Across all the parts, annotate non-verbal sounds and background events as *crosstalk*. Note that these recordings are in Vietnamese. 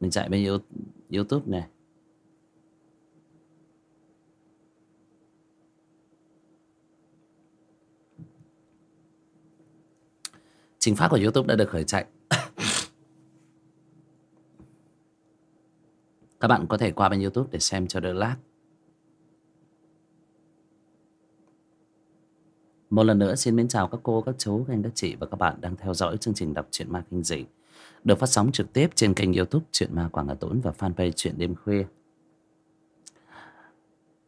mình chạy bên youtube này. Trình phát của youtube đã được khởi chạy. *coughs* Các bạn có thể qua bên youtube để xem cho đỡ lát. Một lần nữa xin mến chào các cô, các chú, các anh, các chị và các bạn đang theo dõi chương trình đọc truyện ma kinh dị được phát sóng trực tiếp trên kênh youtube Chuyện Ma Quảng Hà Tốn và fanpage Chuyện Đêm Khuya.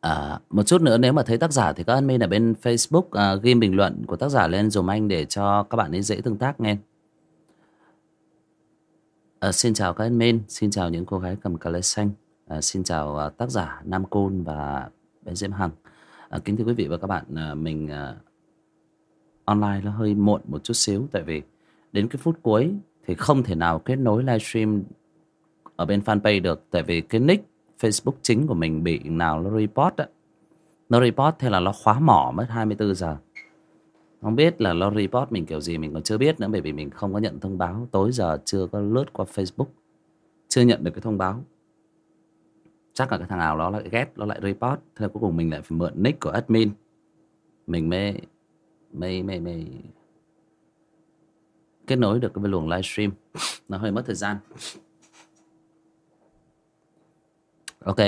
À, một chút nữa nếu mà thấy tác giả thì các admin ở bên Facebook à, ghi bình luận của tác giả lên dùm anh để cho các bạn ấy dễ tương tác nghe. À, xin chào các admin, xin chào những cô gái cầm cà lê xanh, à, xin chào à, tác giả Nam Côn và bé Diễm Hằng. À, kính thưa quý vị và các bạn, à, mình à, online nó hơi muộn một chút xíu tại vì đến cái phút cuối thì không thể nào kết nối livestream ở bên fanpage được, tại vì cái nick Facebook chính của mình bị nào nó report á. Nó report thế là nó khóa mỏ mất 24 giờ. Không biết là nó report mình kiểu gì mình còn chưa biết nữa, bởi vì mình không có nhận thông báo. Tối giờ chưa có lướt qua Facebook, chưa nhận được cái thông báo. Chắc là cái thằng nào nó lại ghét, nó lại report. Thế là cuối cùng mình lại phải mượn nick của admin. Mình mới mới mới mới kết nối được cái luồng livestream. Nó hơi mất thời gian. Ok.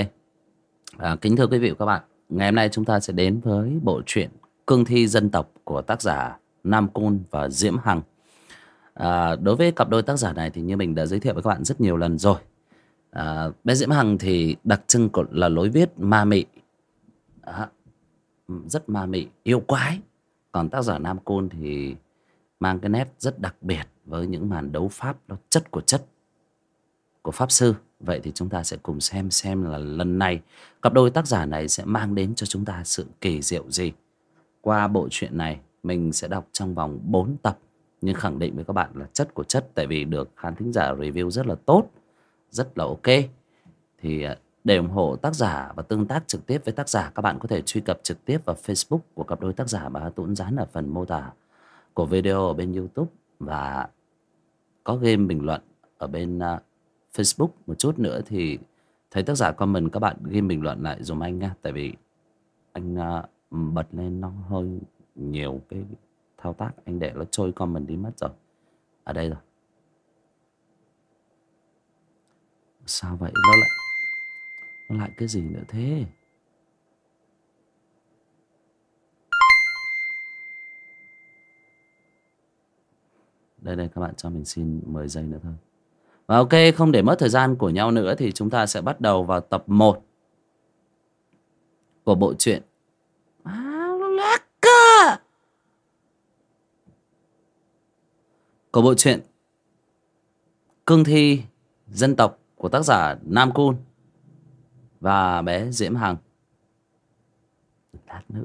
À, kính thưa quý vị và các bạn ngày hôm nay chúng ta sẽ đến với bộ truyện cương thi dân tộc của tác giả nam côn và diễm hằng. À, đối với cặp đôi tác giả này thì như mình đã giới thiệu với các bạn rất nhiều lần rồi. À, bé diễm hằng thì đặc trưng của là lối viết ma mị. À, rất ma mị yêu quái. Còn tác giả nam côn thì mang cái nét rất đặc biệt với những màn đấu pháp nó chất của chất của pháp sư. Vậy thì chúng ta sẽ cùng xem xem là lần này cặp đôi tác giả này sẽ mang đến cho chúng ta sự kỳ diệu gì. Qua bộ truyện này, mình sẽ đọc trong vòng 4 tập, nhưng khẳng định với các bạn là chất của chất, tại vì được khán thính giả review rất là tốt, rất là ok. Thì à, để ủng hộ tác giả và tương tác trực tiếp với tác giả, các bạn có thể truy cập trực tiếp vào facebook của cặp đôi tác giả mà tuấn dán ở phần mô tả của video ở bên YouTube và có game bình luận ở bên uh, Facebook một chút nữa thì thấy tác giả comment các bạn game bình luận lại dùm anh nha tại vì anh uh, bật lên nó hơi nhiều cái thao tác. Anh để nó trôi comment đi mất rồi. Ở đây rồi. Sao vậy? Nó lại nó lại cái gì nữa thế? Đây đây, các bạn cho mình xin 10 giây nữa thôi. Và ok, không để mất thời gian của nhau nữa thì chúng ta sẽ bắt đầu vào tập 1 của bộ truyện. Của bộ truyện cương thi, dân tộc của tác giả Nam Cun và bé Diễm Hằng. Lát nữa.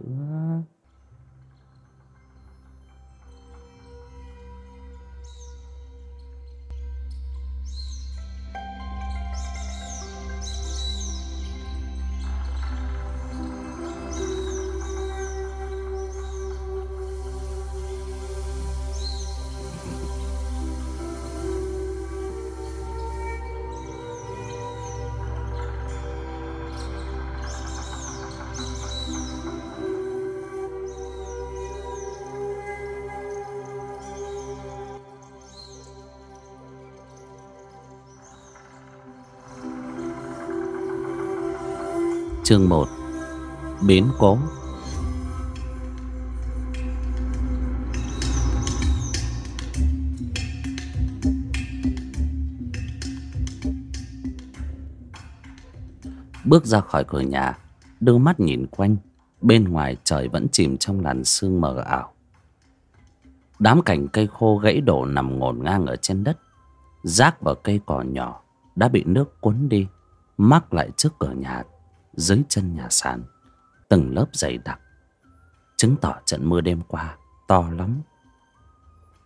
Chương 1 Biến cố Bước ra khỏi cửa nhà, Đưa mắt nhìn quanh, Bên ngoài trời vẫn chìm trong làn sương mờ ảo. Đám cành cây khô gãy đổ nằm ngổn ngang ở trên đất. Rác và cây cỏ nhỏ Đã bị nước cuốn đi, Mắc lại trước cửa nhà dưới chân nhà sàn, từng lớp dày đặc, chứng tỏ trận mưa đêm qua to lắm.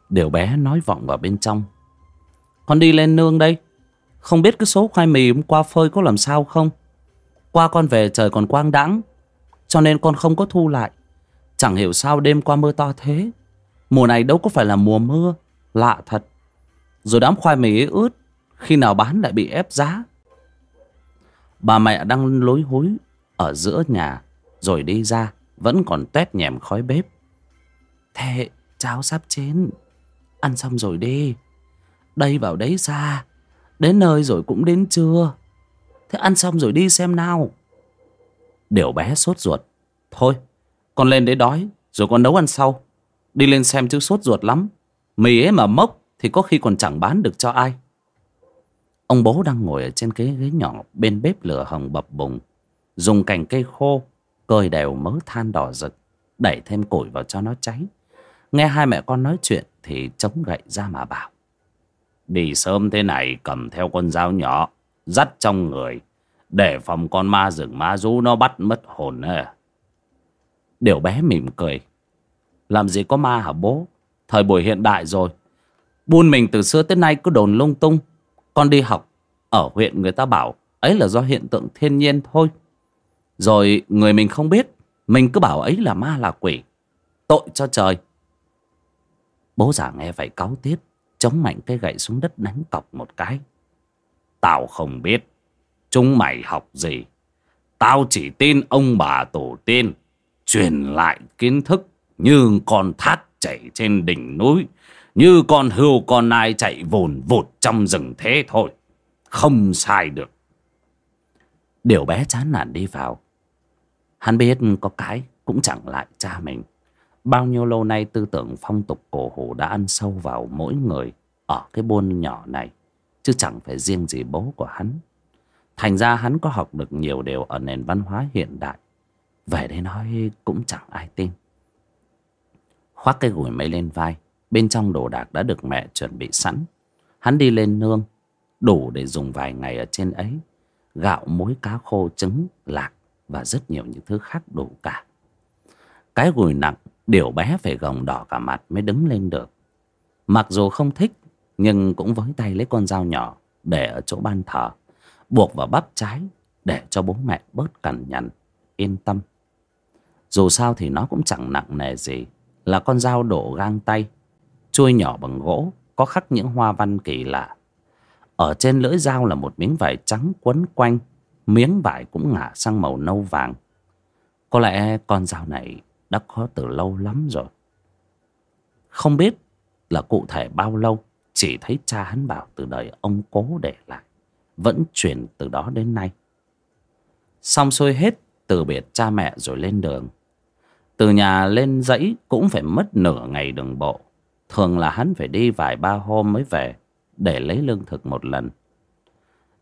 Điều bé nói vọng vào bên trong. Con đi lên nương đây. Không biết cái số khoai mì hôm qua phơi có làm sao không? Qua con về trời còn quang đãng, cho nên con không có thu lại. Chẳng hiểu sao đêm qua mưa to thế. Mùa này đâu có phải là mùa mưa, lạ thật. Rồi đám khoai mì ấy ướt, Khi nào bán lại bị ép giá? Bà mẹ đang lối hối Ở giữa nhà, Rồi đi ra, Vẫn còn tét nhèm khói bếp. Thế cháo sắp chín. Ăn xong rồi đi. Đây vào đấy xa Đến nơi rồi cũng đến trưa. Thế ăn xong rồi đi xem nào. Điều bé sốt ruột. Thôi, con lên đấy đói, Rồi con nấu ăn sau. Đi lên xem chứ sốt ruột lắm. Mì ấy mà mốc Thì có khi còn chẳng bán được cho ai. Ông bố đang ngồi ở trên cái ghế nhỏ Bên bếp lửa hồng bập bùng, Dùng cành cây khô Cơi đều mớ than đỏ rực, Đẩy thêm củi vào cho nó cháy Nghe hai mẹ con nói chuyện Thì chống gậy ra mà bảo, Đi sớm thế này, cầm theo con dao nhỏ, Dắt trong người, Để phòng con ma rừng ma rú nó bắt mất hồn à. Điều bé mỉm cười, Làm gì có ma hả bố Thời buổi hiện đại rồi, Buôn mình từ xưa tới nay cứ đồn lung tung con đi học Ở huyện người ta bảo, Ấy là do hiện tượng thiên nhiên thôi. Rồi người mình không biết, Mình cứ bảo ấy là ma là quỷ, Tội cho trời. Bố già nghe vậy cáu tiết, Chống mạnh cái gậy xuống đất đánh cọc một cái. Tao không biết Chúng mày học gì. Tao chỉ tin ông bà tổ tiên, Truyền lại kiến thức Như con thác chảy trên đỉnh núi. Như con hươu con nai chạy vồn vụt trong rừng thế thôi Không sai được Điều bé chán nản đi vào Hắn biết có cái cũng chẳng lại cha mình Bao nhiêu lâu nay tư tưởng phong tục cổ hủ đã ăn sâu vào mỗi người ở cái buôn nhỏ này. Chứ chẳng phải riêng gì bố của hắn. Thành ra hắn có học được nhiều điều ở nền văn hóa hiện đại. Về đây nói cũng chẳng ai tin. Khoác cái gùi mây lên vai, bên trong đồ đạc đã được mẹ chuẩn bị sẵn. Hắn đi lên nương, đủ để dùng vài ngày ở trên ấy. Gạo, muối, cá khô, trứng, lạc và rất nhiều những thứ khác đủ cả. Cái gùi nặng Điều bé phải gồng đỏ cả mặt mới đứng lên được Mặc dù không thích Nhưng cũng với tay lấy con dao nhỏ Để ở chỗ ban thờ Buộc vào bắp trái Để cho bố mẹ bớt cằn nhằn Yên tâm Dù sao thì nó cũng chẳng nặng nề gì Là con dao đổ gang tay Chuôi nhỏ bằng gỗ Có khắc những hoa văn kỳ lạ Ở trên lưỡi dao là một miếng vải trắng quấn quanh Miếng vải cũng ngả sang màu nâu vàng Có lẽ con dao này đã có từ lâu lắm rồi. Không biết là cụ thể bao lâu, chỉ thấy cha hắn bảo từ đời ông cố để lại, vẫn truyền từ đó đến nay. Xong xuôi hết, từ biệt cha mẹ rồi lên đường. Từ nhà lên dãy cũng phải mất nửa ngày đường bộ. Thường là hắn phải đi vài ba hôm mới về để lấy lương thực một lần.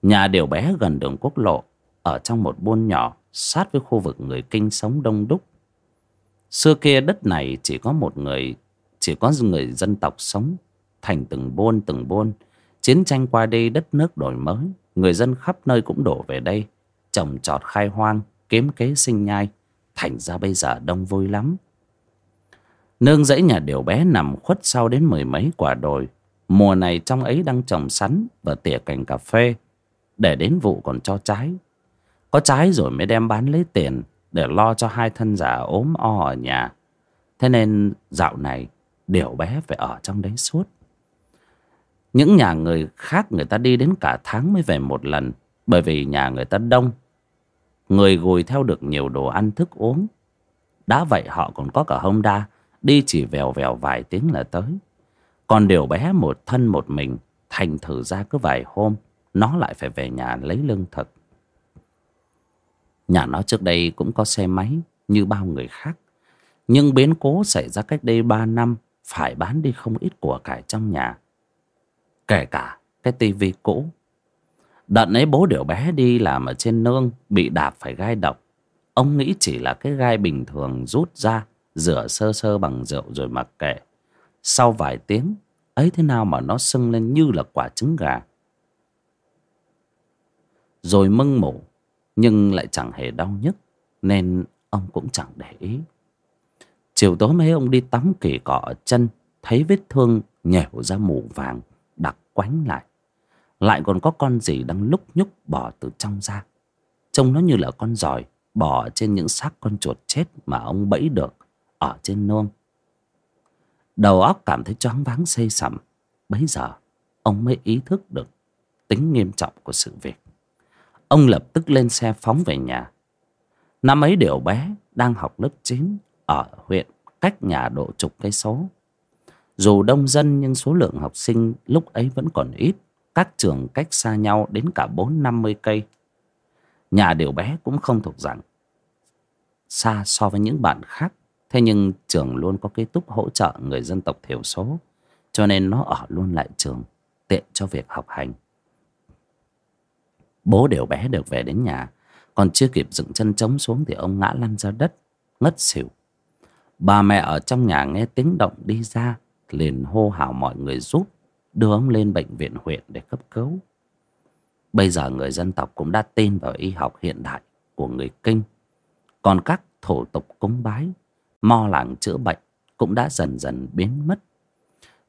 Nhà điều bé gần đường quốc lộ, ở trong một buôn nhỏ sát với khu vực người kinh sống đông đúc. Xưa kia đất này chỉ có một người, chỉ có người dân tộc sống thành từng buôn từng buôn. Chiến tranh qua đi đất nước đổi mới, người dân khắp nơi cũng đổ về đây, trồng trọt khai hoang, kiếm kế sinh nhai. Thành ra bây giờ đông vui lắm. Nương dãy nhà điều bé nằm khuất sau đến mười mấy quả đồi. Mùa này trong ấy đang trồng sắn và tỉa cành cà phê. Để đến vụ còn cho trái. Có trái rồi mới đem bán lấy tiền để lo cho hai thân già ốm o ở nhà. Thế nên dạo này, Điều bé phải ở trong đấy suốt. Những nhà người khác người ta đi đến cả tháng mới về một lần, bởi vì nhà người ta đông. Người gùi theo được nhiều đồ ăn thức uống. Đã vậy họ còn có cả Honda đi chỉ vèo vèo vài tiếng là tới. Còn điều bé một thân một mình thành thử ra cứ vài hôm nó lại phải về nhà lấy lương thực. Nhà nó trước đây cũng có xe máy như bao người khác. Nhưng biến cố xảy ra cách đây ba năm phải bán đi không ít của cải trong nhà. Kể cả cái tivi cũ. Đợt ấy bố điều bé đi làm ở trên nương bị đạp phải gai độc. Ông nghĩ chỉ là cái gai bình thường rút ra, rửa sơ sơ bằng rượu rồi mặc kệ. Sau vài tiếng, ấy thế nào mà nó sưng lên như là quả trứng gà. Rồi mưng mủ nhưng lại chẳng hề đau nhức nên ông cũng chẳng để ý chiều tối mấy ông đi tắm kỳ cọ ở chân thấy vết thương nhẻo ra mù vàng đặc quánh lại lại còn có con gì đang lúc nhúc bò từ trong ra trông nó như là con giỏi bò trên những xác con chuột chết mà ông bẫy được ở trên nương đầu óc cảm thấy choáng váng xây sẩm. Bấy giờ, ông mới ý thức được tính nghiêm trọng của sự việc. Ông lập tức lên xe phóng về nhà. Năm ấy điều bé đang học lớp 9 ở huyện cách nhà độ chục cây số. Dù đông dân nhưng số lượng học sinh lúc ấy vẫn còn ít. Các trường cách xa nhau đến cả bốn năm mươi cây. Nhà điều bé cũng không thuộc dạng xa so với những bạn khác thế nhưng trường luôn có ký túc hỗ trợ người dân tộc thiểu số, cho nên nó ở luôn lại trường, tiện cho việc học hành. Bố đều bé được về đến nhà, còn chưa kịp dựng chân trống xuống thì ông ngã lăn ra đất, ngất xỉu. Bà mẹ ở trong nhà nghe tiếng động đi ra, liền hô hào mọi người giúp, đưa ông lên bệnh viện huyện để cấp cứu. Bây giờ người dân tộc cũng đã tin vào y học hiện đại của người kinh, còn các thủ tục cúng bái mo làng chữa bệnh cũng đã dần dần biến mất.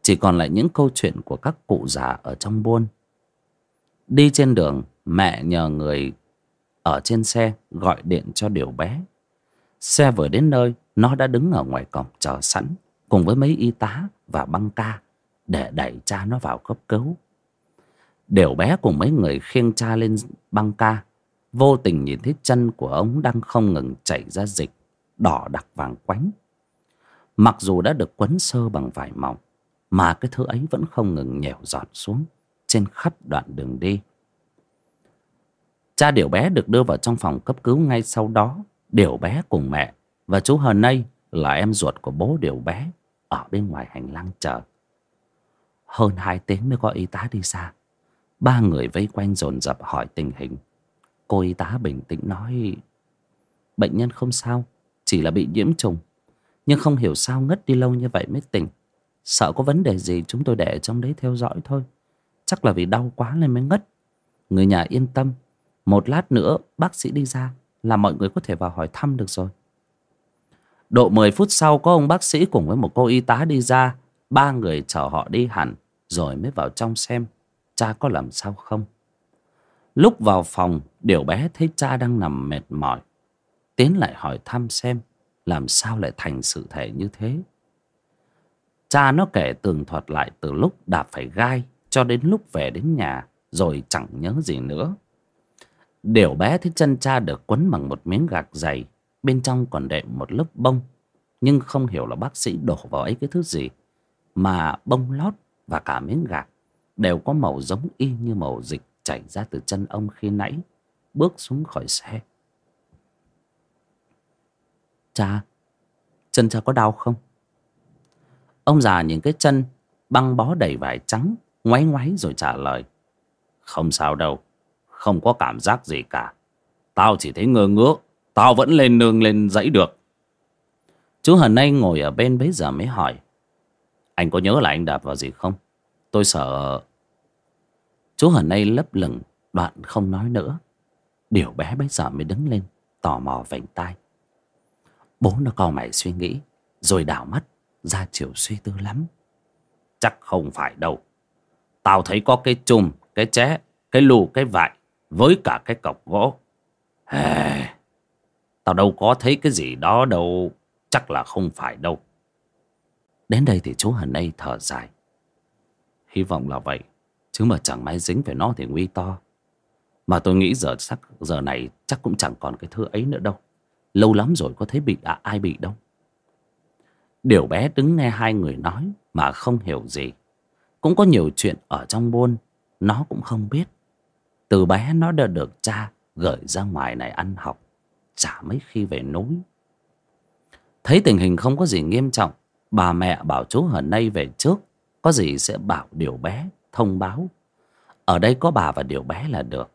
Chỉ còn lại những câu chuyện của các cụ già ở trong buôn. Đi trên đường, mẹ nhờ người ở trên xe gọi điện cho điều bé. Xe vừa đến nơi, nó đã đứng ở ngoài cổng chờ sẵn, cùng với mấy y tá và băng ca để đẩy cha nó vào cấp cứu. Điều bé cùng mấy người khiêng cha lên băng ca, vô tình nhìn thấy chân của ông đang không ngừng chảy ra dịch đỏ đặc vàng quánh. Mặc dù đã được quấn sơ bằng vải mỏng, mà cái thứ ấy vẫn không ngừng nhèo giọt xuống trên khắp đoạn đường đi. Cha điểu bé được đưa vào trong phòng cấp cứu ngay sau đó điểu bé cùng mẹ và chú hờ nây là em ruột của bố điểu bé ở bên ngoài hành lang chờ hơn hai tiếng mới có y tá đi xa. Ba người vây quanh dồn dập hỏi tình hình. Cô y tá bình tĩnh nói, bệnh nhân không sao chỉ là bị nhiễm trùng. Nhưng không hiểu sao ngất đi lâu như vậy mới tỉnh. Sợ có vấn đề gì chúng tôi để trong đấy theo dõi thôi. Chắc là vì đau quá nên mới ngất. Người nhà yên tâm. Một lát nữa, bác sĩ đi ra, là mọi người có thể vào hỏi thăm được rồi. Độ mười phút sau, có ông bác sĩ cùng với một cô y tá đi ra. Ba người chở họ đi hẳn, rồi mới vào trong xem cha có làm sao không. Lúc vào phòng, điều bé thấy cha đang nằm mệt mỏi tiến lại hỏi thăm xem làm sao lại thành sự thể như thế. Cha nó kể tường thuật lại từ lúc đạp phải gai cho đến lúc về đến nhà, rồi chẳng nhớ gì nữa. Điều bé thấy chân cha được quấn bằng một miếng gạc dày, bên trong còn đệm một lớp bông. Nhưng không hiểu là bác sĩ đổ vào ấy cái thứ gì, mà bông lót và cả miếng gạc đều có màu giống y như màu dịch chảy ra từ chân ông khi nãy, bước xuống khỏi xe cha chân cha có đau không? Ông già nhìn cái chân băng bó đầy vải trắng, ngoáy ngoáy rồi trả lời. Không sao đâu, không có cảm giác gì cả. Tao chỉ thấy ngơ ngứa, tao vẫn lên nương lên dãy được. Chú hần anh ngồi ở bên bấy giờ mới hỏi. Anh có nhớ là anh đạp vào gì không? Tôi sợ. Chú hần nay lấp lửng, đoạn không nói nữa. Điều bé bấy giờ mới đứng lên, tò mò vành tay bố nó co mày suy nghĩ, rồi đảo mắt, ra chiều suy tư lắm. Chắc không phải đâu. Tao thấy có cái chùm, cái ché, cái lù, cái vại với cả cái cọc gỗ. Hề tao đâu có thấy cái gì đó đâu. Chắc là không phải đâu. Đến đây thì chú hần đây thở dài. Hy vọng là vậy, chứ mà chẳng may dính về nó thì nguy to. Mà tôi nghĩ giờ sắc giờ này chắc cũng chẳng còn cái thứ ấy nữa đâu lâu lắm rồi có thấy bị à, ai bị đâu. Điều bé đứng nghe hai người nói mà không hiểu gì. Cũng có nhiều chuyện ở trong buôn nó cũng không biết. Từ bé nó đã được cha gửi ra ngoài này ăn học chả mấy khi về núi. Thấy tình hình không có gì nghiêm trọng bà mẹ bảo chú hờ nay về trước có gì sẽ bảo điều bé thông báo. Ở đây có bà và điều bé là được.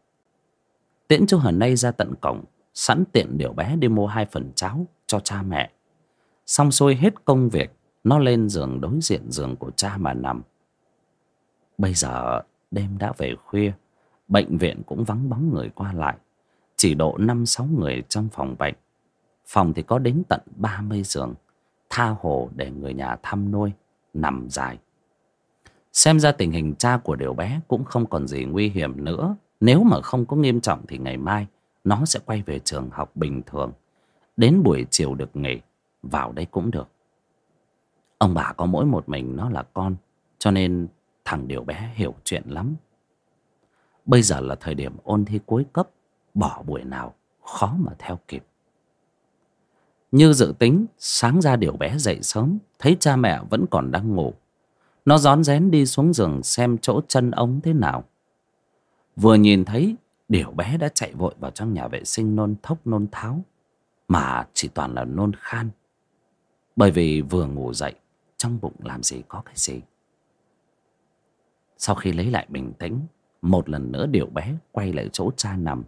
Tiễn chú hờ nay ra tận cổng sẵn tiện điều bé đi mua hai phần cháo cho cha mẹ. Xong xuôi hết công việc, nó lên giường đối diện giường của cha mà nằm. Bây giờ đêm đã về khuya, bệnh viện cũng vắng bóng người qua lại. Chỉ độ năm sáu người trong phòng bệnh. Phòng thì có đến tận ba mươi giường, tha hồ để người nhà thăm nuôi, nằm dài. Xem ra tình hình cha của điều bé cũng không còn gì nguy hiểm nữa. Nếu mà không có nghiêm trọng thì ngày mai nó sẽ quay về trường học bình thường. Đến buổi chiều được nghỉ, vào đây cũng được. Ông bà có mỗi một mình nó là con, cho nên thằng điều bé hiểu chuyện lắm. Bây giờ là thời điểm ôn thi cuối cấp, Bỏ buổi nào khó mà theo kịp. Như dự tính, Sáng ra điều bé dậy sớm, Thấy cha mẹ vẫn còn đang ngủ. Nó rón rén đi xuống giường Xem chỗ chân ống thế nào. Vừa nhìn thấy Điều bé đã chạy vội vào trong nhà vệ sinh Nôn thốc, nôn tháo, Mà chỉ toàn là nôn khan. Bởi vì vừa ngủ dậy, Trong bụng làm gì có cái gì. Sau khi lấy lại bình tĩnh, Một lần nữa Điều bé quay lại chỗ cha nằm.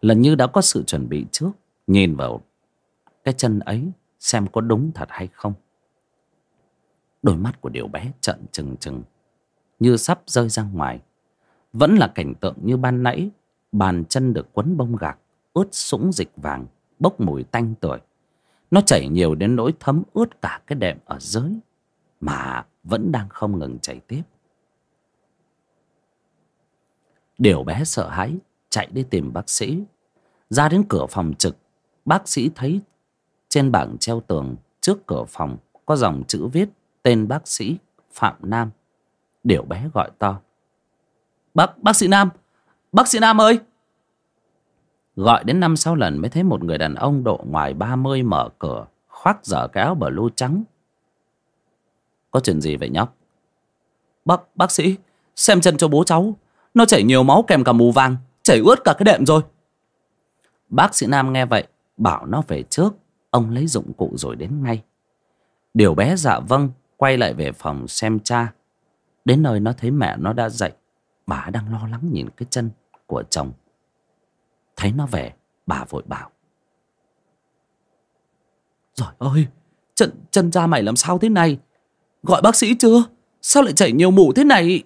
Lần như đã có sự chuẩn bị trước, Nhìn vào cái chân ấy, Xem có đúng thật hay không. Đôi mắt của Điều bé trợn trừng trừng, Như sắp rơi ra ngoài. Vẫn là cảnh tượng như ban nãy Bàn chân được quấn bông gạc Ướt sũng dịch vàng Bốc mùi tanh tuổi Nó chảy nhiều đến nỗi thấm ướt cả cái đệm ở dưới Mà vẫn đang không ngừng chảy tiếp. Điều bé sợ hãi Chạy đi tìm bác sĩ. Ra đến cửa phòng trực Bác sĩ thấy trên bảng treo tường Trước cửa phòng Có dòng chữ viết tên bác sĩ Phạm Nam. Điều bé gọi to. Bác, bác sĩ Nam Bác sĩ Nam ơi! Gọi đến năm sáu lần mới thấy một người đàn ông độ ngoài ba mươi mở cửa Khoác dở cái áo blue trắng. Có chuyện gì vậy nhóc? Bác, bác sĩ Xem chân cho bố cháu. Nó chảy nhiều máu kèm cả mù vàng Chảy ướt cả cái đệm rồi. Bác sĩ Nam nghe vậy Bảo nó về trước. Ông lấy dụng cụ rồi đến ngay. Điều bé dạ vâng Quay lại về phòng xem cha. Đến nơi nó thấy mẹ nó đã dậy Bà đang lo lắng nhìn cái chân của chồng. Thấy nó về Bà vội bảo. Rồi ơi Chân, chân cha mày làm sao thế này? Gọi bác sĩ chưa? Sao lại chảy nhiều mủ thế này?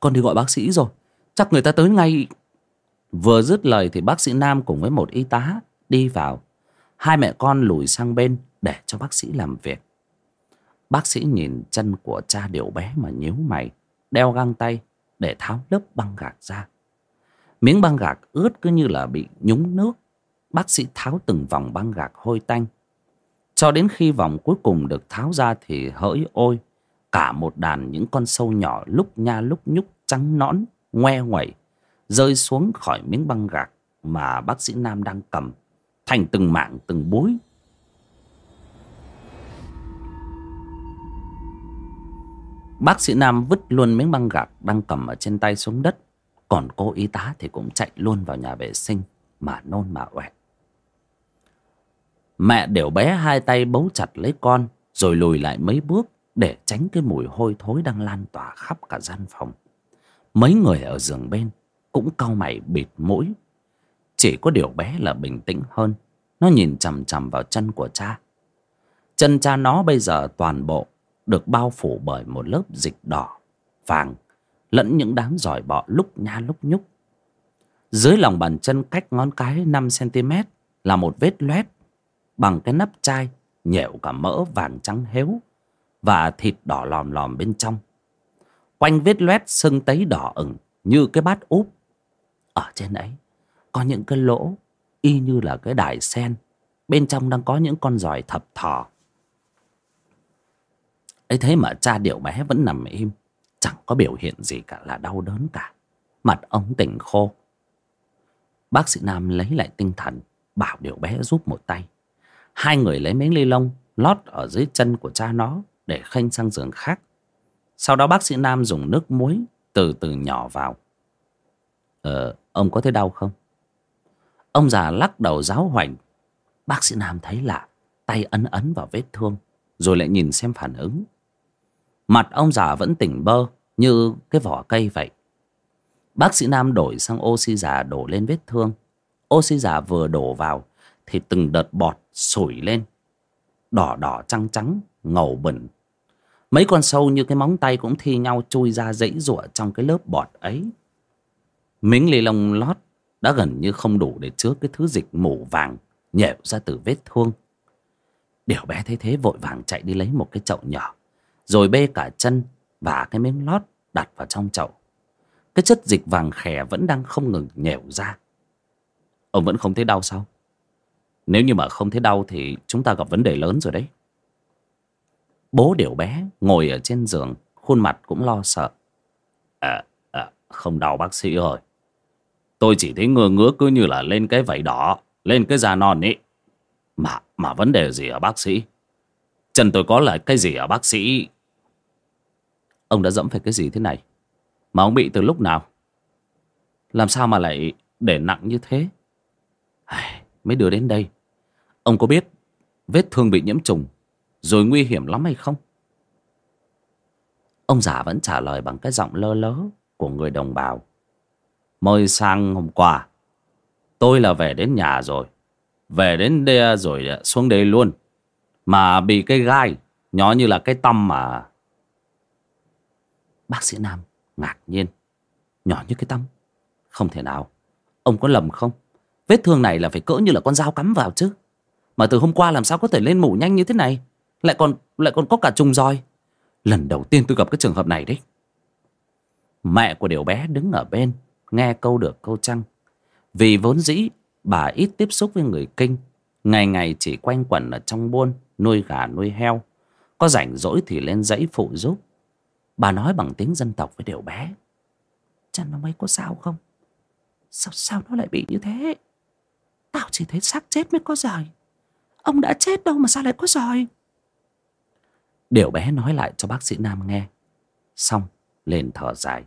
Con đi gọi bác sĩ rồi. Chắc người ta tới ngay. Vừa dứt lời thì bác sĩ Nam cùng với một y tá Đi vào. Hai mẹ con lùi sang bên Để cho bác sĩ làm việc. Bác sĩ nhìn chân của cha điều bé mà nhíu mày Đeo găng tay. Để tháo lớp băng gạc ra. Miếng băng gạc ướt cứ như là bị nhúng nước. Bác sĩ tháo từng vòng băng gạc hôi tanh. Cho đến khi vòng cuối cùng được tháo ra thì hỡi ôi Cả một đàn những con sâu nhỏ lúc nha lúc nhúc trắng nõn, ngoe nguẩy Rơi xuống khỏi miếng băng gạc mà bác sĩ Nam đang cầm Thành từng mạng từng bối Bác sĩ Nam vứt luôn miếng băng gạc đang cầm ở trên tay xuống đất. Còn cô y tá thì cũng chạy luôn vào nhà vệ sinh Mà nôn mà oẹt. Mẹ đều bé hai tay bấu chặt lấy con, Rồi lùi lại mấy bước Để tránh cái mùi hôi thối đang lan tỏa khắp cả gian phòng. Mấy người ở giường bên Cũng cau mày bịt mũi. Chỉ có điều bé là bình tĩnh hơn. Nó nhìn chằm chằm vào chân của cha. Chân cha nó bây giờ toàn bộ được bao phủ bởi một lớp dịch đỏ, Vàng, lẫn những đám giỏi bọ lúc nha lúc nhúc. Dưới lòng bàn chân cách ngón cái năm cm là một vết loét bằng cái nắp chai nhẹo cả mỡ vàng trắng héo và thịt đỏ lòm lòm bên trong. Quanh vết loét sưng tấy đỏ ửng như cái bát úp. Ở trên ấy có những cái lỗ y như là cái đài sen, bên trong đang có những con giỏi thập thò ấy thế mà cha điệu bé vẫn nằm im. Chẳng có biểu hiện gì cả là đau đớn cả. Mặt ông tỉnh khô. Bác sĩ Nam lấy lại tinh thần, Bảo điều bé giúp một tay. Hai người lấy miếng ly lông, Lót ở dưới chân của cha nó Để khênh sang giường khác. Sau đó bác sĩ Nam dùng nước muối Từ từ nhỏ vào. Ờ ông có thấy đau không? Ông già lắc đầu giáo hoành. Bác sĩ Nam thấy lạ, Tay ấn ấn vào vết thương, Rồi lại nhìn xem phản ứng. Mặt ông già vẫn tỉnh bơ, Như cái vỏ cây vậy. Bác sĩ Nam đổi sang oxy già đổ lên vết thương. Oxy già vừa đổ vào Thì từng đợt bọt sủi lên. Đỏ đỏ trắng trắng, Ngầu bẩn. Mấy con sâu như cái móng tay cũng thi nhau chui ra dãy rụa trong cái lớp bọt ấy. Miếng ly lông lót đã gần như không đủ để chứa cái thứ dịch mủ vàng nhẹo ra từ vết thương. Điều bé thấy thế, vội vàng chạy đi lấy một cái chậu nhỏ rồi bê cả chân và cái miếng lót đặt vào trong chậu. Cái chất dịch vàng khè vẫn đang không ngừng nhèo ra. Ông vẫn không thấy đau sao? Nếu như mà không thấy đau thì chúng ta gặp vấn đề lớn rồi đấy. Bố điều bé ngồi ở trên giường khuôn mặt cũng lo sợ. À, à, Không đau bác sĩ ơi. Tôi chỉ thấy ngừa ngứa cứ như là lên cái vảy đỏ Lên cái da non ấy. Mà mà vấn đề gì ở bác sĩ? Chân tôi có là cái gì ở bác sĩ? Ông đã dẫm phải cái gì thế này? Mà ông bị từ lúc nào? Làm sao mà lại để nặng như thế? Mới đưa đến đây. Ông có biết Vết thương bị nhiễm trùng Rồi nguy hiểm lắm hay không? Ông già vẫn trả lời bằng cái giọng lơ lớ Của người đồng bào. Mới sang hôm qua, Tôi là về đến nhà rồi, Về đến đây rồi xuống đây luôn. Mà bị cái gai, Nhỏ như là cái tâm mà Bác sĩ Nam ngạc nhiên. Nhỏ như cái tâm Không thể nào. Ông có lầm không? Vết thương này là phải cỡ như là con dao cắm vào chứ. Mà từ hôm qua làm sao có thể lên mủ nhanh như thế này? Lại còn lại còn có cả trùng roi. Lần đầu tiên tôi gặp cái trường hợp này đấy. Mẹ của điều bé đứng ở bên, Nghe câu được câu chăng? Vì vốn dĩ, bà ít tiếp xúc với người kinh. Ngày ngày chỉ quanh quẩn ở trong buôn, Nuôi gà nuôi heo. Có rảnh rỗi thì lên dãy phụ giúp. Bà nói bằng tiếng dân tộc với điều bé. Chân nó mấy có sao không? Sao sao nó lại bị như thế? Tao chỉ thấy xác chết mới có giỏi. Ông đã chết đâu mà sao lại có giỏi? Điều bé nói lại cho bác sĩ Nam nghe. Xong, lên thở dài.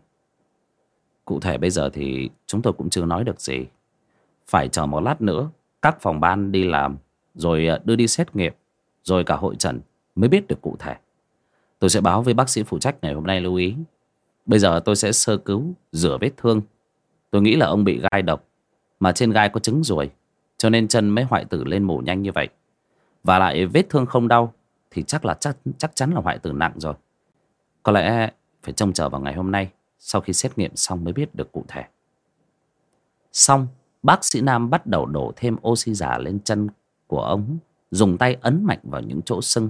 Cụ thể bây giờ thì chúng tôi cũng chưa nói được gì. Phải chờ một lát nữa, Các phòng ban đi làm, Rồi ờ, đưa đi xét nghiệm, Rồi cả hội trần mới biết được cụ thể. Tôi sẽ báo với bác sĩ phụ trách ngày hôm nay lưu ý. Bây giờ tôi sẽ sơ cứu Rửa vết thương. Tôi nghĩ là ông bị gai độc Mà trên gai có trứng ruồi Cho nên chân mới hoại tử lên mổ nhanh như vậy. Và lại vết thương không đau Thì chắc là chắc, chắc chắn là hoại tử nặng rồi. Có lẽ phải trông chờ vào ngày hôm nay Sau khi xét nghiệm xong mới biết được cụ thể. Xong Bác sĩ Nam bắt đầu đổ thêm oxy giả lên chân của ông Dùng tay ấn mạnh vào những chỗ sưng.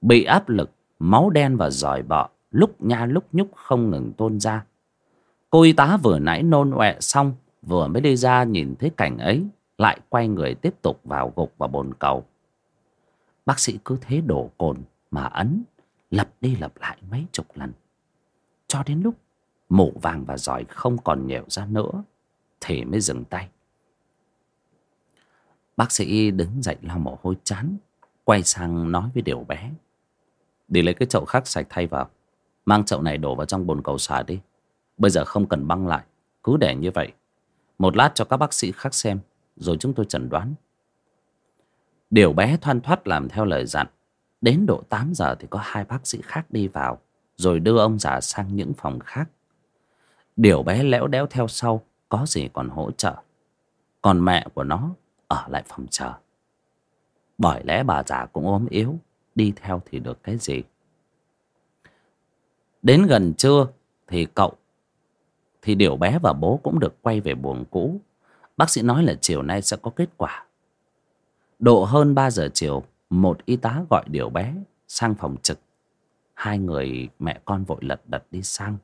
Bị áp lực Máu đen và giỏi bọ, Lúc nha lúc nhúc không ngừng tôn ra. Cô y tá vừa nãy nôn ọe xong, Vừa mới đi ra nhìn thấy cảnh ấy, Lại quay người tiếp tục vào gục vào bồn cầu. Bác sĩ cứ thế đổ cồn Mà ấn, Lặp đi lặp lại mấy chục lần. Cho đến lúc Mũ vàng và giỏi không còn nhèo ra nữa, Thì mới dừng tay. Bác sĩ đứng dậy lau mồ hôi chán, Quay sang nói với điều bé. Đi lấy cái chậu khác sạch thay vào. Mang chậu này đổ vào trong bồn cầu xả đi. Bây giờ không cần băng lại. Cứ để như vậy. Một lát cho các bác sĩ khác xem, Rồi chúng tôi chẩn đoán. Điều bé thoăn thoắt làm theo lời dặn. Đến độ 8 giờ thì có hai bác sĩ khác đi vào, Rồi đưa ông già sang những phòng khác. Điều bé lẽo đéo theo sau, Có gì còn hỗ trợ. Còn mẹ của nó Ở lại phòng chờ. Bởi lẽ bà già cũng ốm yếu Đi theo thì được cái gì Đến gần trưa Thì cậu thì Điều bé và bố cũng được quay về buồng cũ. Bác sĩ nói là chiều nay sẽ có kết quả. Độ hơn ba giờ chiều, một y tá gọi Điều bé sang phòng trực. Hai người mẹ con vội lật đật đi sang.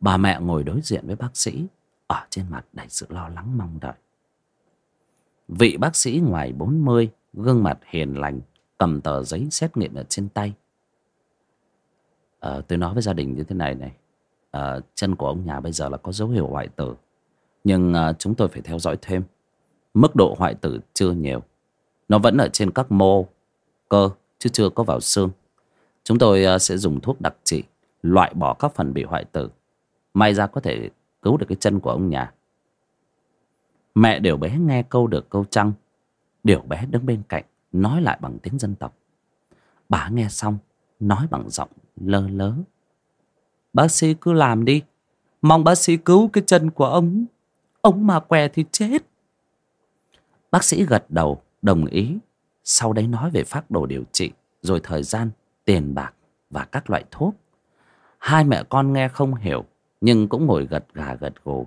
Bà mẹ ngồi đối diện với bác sĩ, ở trên mặt đầy sự lo lắng mong đợi. Vị bác sĩ ngoài 40, gương mặt hiền lành, cầm tờ giấy xét nghiệm ở trên tay. À, tôi nói với gia đình như thế này này. À, chân của ông nhà bây giờ là có dấu hiệu hoại tử. Nhưng à, chúng tôi phải theo dõi thêm. Mức độ hoại tử chưa nhiều. Nó vẫn ở trên các mô cơ chứ chưa có vào xương. Chúng tôi à, sẽ dùng thuốc đặc trị loại bỏ các phần bị hoại tử. May ra có thể cứu được cái chân của ông nhà. Mẹ điều bé nghe câu được câu trăng điều bé đứng bên cạnh nói lại bằng tiếng dân tộc bà nghe xong nói bằng giọng lơ lớ Bác sĩ cứ làm đi. Mong bác sĩ cứu cái chân của ông. Ông mà què thì chết. Bác sĩ gật đầu, đồng ý. Sau đấy nói về phác đồ điều trị, rồi thời gian, tiền bạc và các loại thuốc. Hai mẹ con nghe không hiểu, nhưng cũng ngồi gật gà gật gù.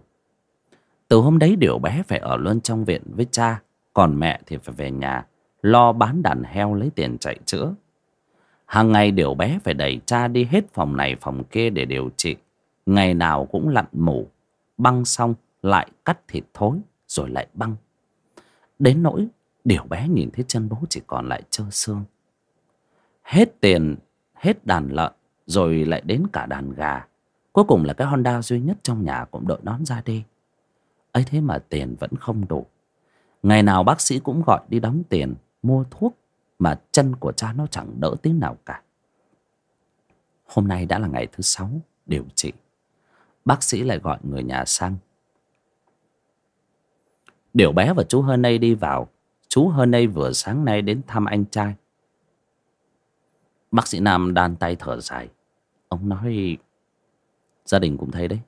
Từ hôm đấy điều bé phải ở luôn trong viện với cha, còn mẹ thì phải về nhà, lo bán đàn heo lấy tiền chạy chữa. Hàng ngày điều bé phải đẩy cha đi hết phòng này phòng kia để điều trị. Ngày nào cũng lặn mủ, băng xong lại cắt thịt thối rồi lại băng. Đến nỗi điều bé nhìn thấy chân bố chỉ còn lại trơ xương. Hết tiền, hết đàn lợn rồi lại đến cả đàn gà. Cuối cùng là cái Honda duy nhất trong nhà cũng đội nón ra đi ấy thế mà tiền vẫn không đủ Ngày nào bác sĩ cũng gọi đi đóng tiền Mua thuốc Mà chân của cha nó chẳng đỡ tí nào cả. Hôm nay đã là ngày thứ sáu Điều trị. Bác sĩ lại gọi người nhà sang. Điều bé và chú Hơn đi vào. Chú Hơn vừa sáng nay đến thăm anh trai. Bác sĩ Nam đan tay thở dài. Ông nói Gia đình cũng thấy đấy.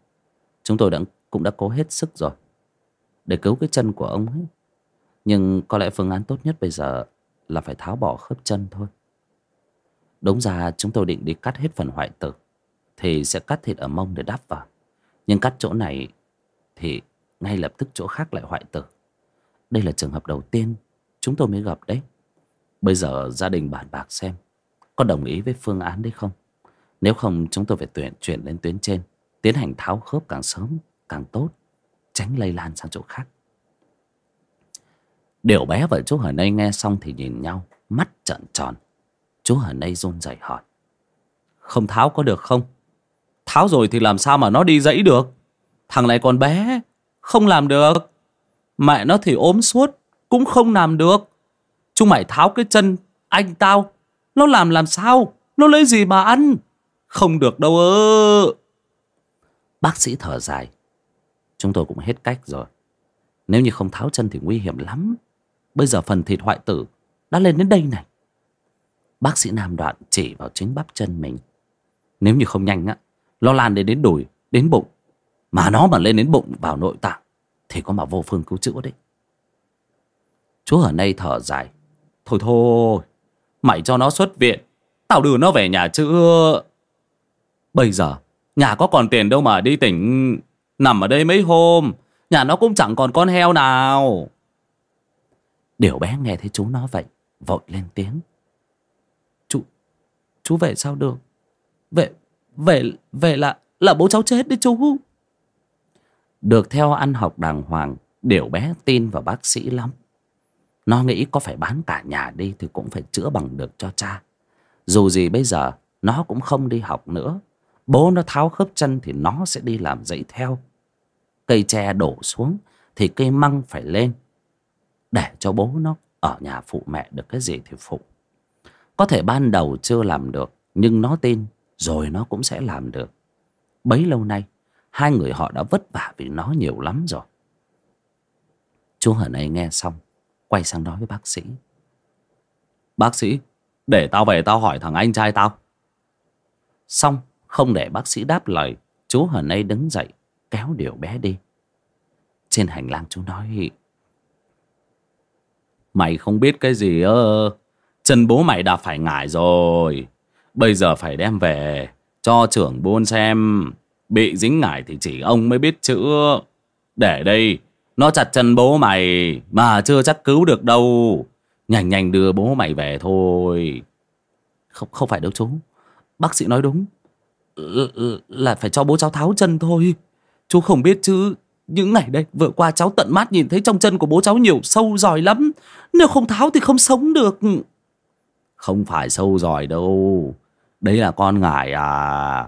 Chúng tôi đã, cũng đã cố hết sức rồi. Để cứu cái chân của ông ấy nhưng có lẽ phương án tốt nhất bây giờ Là phải tháo bỏ khớp chân thôi. Đúng ra chúng tôi định đi cắt hết phần hoại tử, Thì sẽ cắt thịt ở mông để đắp vào. Nhưng cắt chỗ này Thì ngay lập tức chỗ khác lại hoại tử. Đây là trường hợp đầu tiên Chúng tôi mới gặp đấy. Bây giờ gia đình bàn bạc xem, Có đồng ý với phương án đấy không? Nếu không, chúng tôi phải tuyển chuyển lên tuyến trên, Tiến hành tháo khớp càng sớm càng tốt, Tránh lây lan sang chỗ khác. Điều bé và chú Hờ Nây nghe xong thì nhìn nhau, Mắt trợn tròn. Chú Hờ Nây run rẩy hỏi. Không tháo có được không? Tháo rồi thì làm sao mà nó đi dãy được? Thằng này còn bé, Không làm được. Mẹ nó thì ốm suốt, Cũng không làm được. Chúng mày tháo cái chân Anh tao, Nó làm làm sao? Nó lấy gì mà ăn? Không được đâu ơ. Bác sĩ thở dài. Chúng tôi cũng hết cách rồi. Nếu như không tháo chân thì nguy hiểm lắm. Bây giờ phần thịt hoại tử Đã lên đến đây này. Bác sĩ Nam Đoạn chỉ vào chính bắp chân mình. Nếu như không nhanh á Lo lan đến đến đùi, đến bụng. Mà nó mà lên đến bụng vào nội tạng Thì có mà vô phương cứu chữa đấy. Chú ở đây thở dài. Thôi thôi Mày cho nó xuất viện Tao đưa nó về nhà chữa Bây giờ Nhà có còn tiền đâu mà đi tỉnh Nằm ở đây mấy hôm Nhà nó cũng chẳng còn con heo nào. Điều bé nghe thấy chú nói vậy, Vội lên tiếng. Chú Chú về sao được? Về Về Về là Là bố cháu chết đấy chú. Được theo ăn học đàng hoàng, Điều bé tin vào bác sĩ lắm. Nó nghĩ có phải bán cả nhà đi Thì cũng phải chữa bằng được cho cha. Dù gì bây giờ, Nó cũng không đi học nữa. Bố nó tháo khớp chân thì nó sẽ đi làm dậy theo. Cây tre đổ xuống Thì cây măng phải lên. Để cho bố nó ở nhà phụ mẹ được cái gì thì phụ. Có thể ban đầu chưa làm được, Nhưng nó tin Rồi nó cũng sẽ làm được. Bấy lâu nay, Hai người họ đã vất vả vì nó nhiều lắm rồi. Chú Hờ này nghe xong, Quay sang nói với bác sĩ. Bác sĩ, Để tao về tao hỏi thằng anh trai tao. Xong, không để bác sĩ đáp lời Chú Hờ Nây đứng dậy, Kéo điều bé đi. Trên hành lang chú nói Mày không biết cái gì ơ Chân bố mày đã phải ngại rồi. Bây giờ phải đem về Cho trưởng buôn xem. Bị dính ngải thì chỉ ông mới biết chữa Để đây Nó chặt chân bố mày Mà chưa chắc cứu được đâu. Nhanh nhanh đưa bố mày về thôi. Không, không phải đâu chú. Bác sĩ nói đúng. Là phải cho bố cháu tháo chân thôi. Chú không biết chứ những ngày đây vừa qua cháu tận mắt nhìn thấy trong chân của bố cháu nhiều sâu giỏi lắm. Nếu không tháo thì không sống được. Không phải sâu giỏi đâu. Đấy là con ngải à.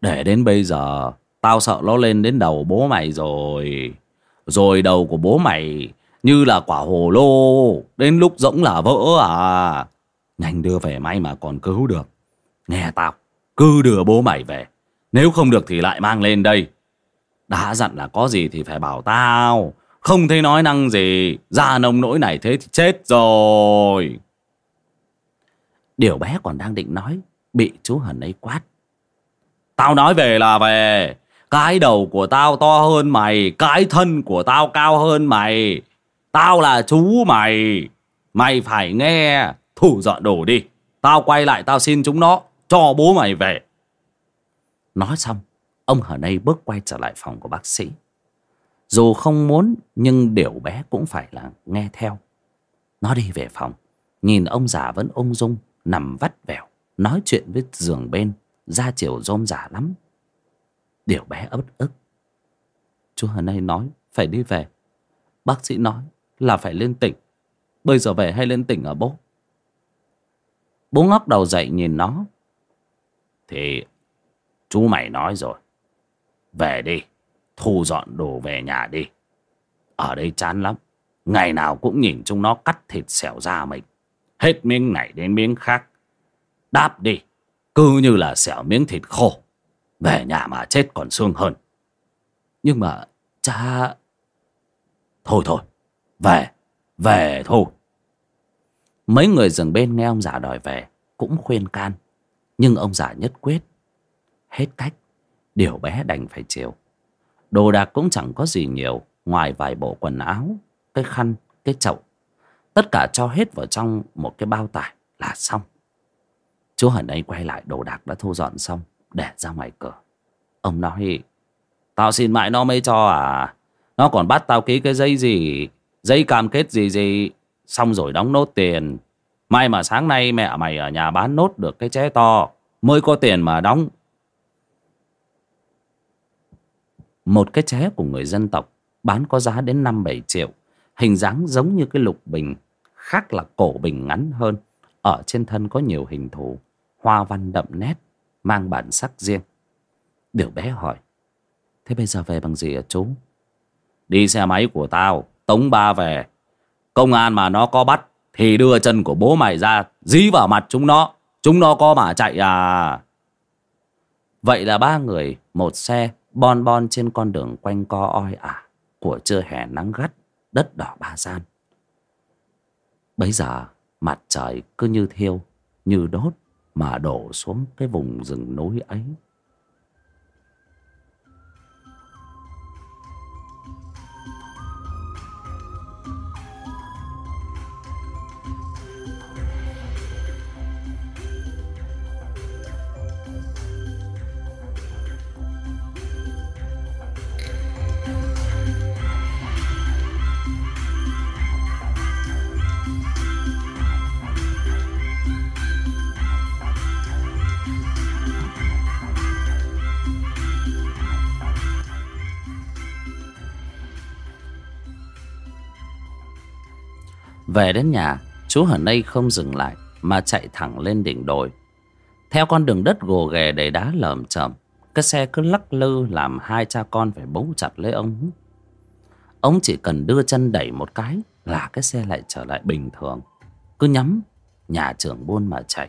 Để đến bây giờ, tao sợ nó lên đến đầu bố mày rồi. Rồi đầu của bố mày như là quả hồ lô. Đến lúc rỗng là vỡ à. Nhanh đưa về may mà còn cứu được. Nghe tao, cứ đưa bố mày về. Nếu không được thì lại mang lên đây. Đã dặn là có gì thì phải bảo tao. Không thấy nói năng gì. Ra nông nỗi này thế thì chết rồi. Điều bé còn đang định nói, Bị chú Hần ấy quát. Tao nói về là về. Cái đầu của tao to hơn mày, Cái thân của tao cao hơn mày. Tao là chú mày. Mày phải nghe. Thủ dọn đồ đi. Tao quay lại tao xin chúng nó, cho bố mày về. Nói xong ông hờ nay bước quay trở lại phòng của bác sĩ. Dù không muốn, nhưng điều bé cũng phải là nghe theo. Nó đi về phòng. Nhìn ông già vẫn ung dung, nằm vắt vẻo, nói chuyện với giường bên ra chiều rôm rả lắm. Điều bé ấp ức. Chú hờ nay nói, phải đi về. Bác sĩ nói, là phải lên tỉnh. Bây giờ về hay lên tỉnh ở bố? Bố ngóc đầu dậy nhìn nó. Thì chú mày nói rồi. Về đi, Thu dọn đồ về nhà đi. Ở đây chán lắm. Ngày nào cũng nhìn chúng nó cắt thịt xẻo ra mình. Hết miếng này đến miếng khác. Đáp đi, Cứ như là xẻo miếng thịt khô. Về nhà mà chết còn xương hơn. Nhưng mà, cha Thôi thôi, Về Về thôi. Mấy người dừng bên nghe ông già đòi về, Cũng khuyên can. Nhưng ông già nhất quyết. Hết cách. Điều bé đành phải chịu. Đồ đạc cũng chẳng có gì nhiều Ngoài vài bộ quần áo Cái khăn, cái chậu. Tất cả cho hết vào trong một cái bao tải Là xong. Chú Hần ấy quay lại đồ đạc đã thu dọn xong Để ra ngoài cửa. Ông nói Tao xin mãi nó mới cho à? Nó còn bắt tao ký cái giấy gì? Giấy cam kết gì gì? Xong rồi đóng nốt tiền. May mà sáng nay mẹ mày ở nhà bán nốt được cái ché to. Mới có tiền mà đóng. Một cái ché của người dân tộc Bán có giá đến 5-7 triệu, Hình dáng giống như cái lục bình, Khác là cổ bình ngắn hơn. Ở trên thân có nhiều hình thù, Hoa văn đậm nét, Mang bản sắc riêng. Điều bé hỏi, Thế bây giờ về bằng gì à chú? Đi xe máy của tao, Tống ba về. Công an mà nó có bắt Thì đưa chân của bố mày ra, Dí vào mặt chúng nó. Chúng nó có mà chạy à. Vậy là ba người, Một xe bon bon trên con đường quanh co oi ả Của trưa hè nắng gắt, Đất đỏ ba gian. Bấy giờ, mặt trời cứ như thiêu, Như đốt Mà đổ xuống cái vùng rừng núi ấy. Về đến nhà, Chú Hở Nây không dừng lại, Mà chạy thẳng lên đỉnh đồi. Theo con đường đất gồ ghề đầy đá lởm chởm, Cái xe cứ lắc lư Làm hai cha con phải bấu chặt lấy ông. Ông chỉ cần đưa chân đẩy một cái Là cái xe lại trở lại bình thường. Cứ nhắm, Nhà trưởng buôn mà chạy.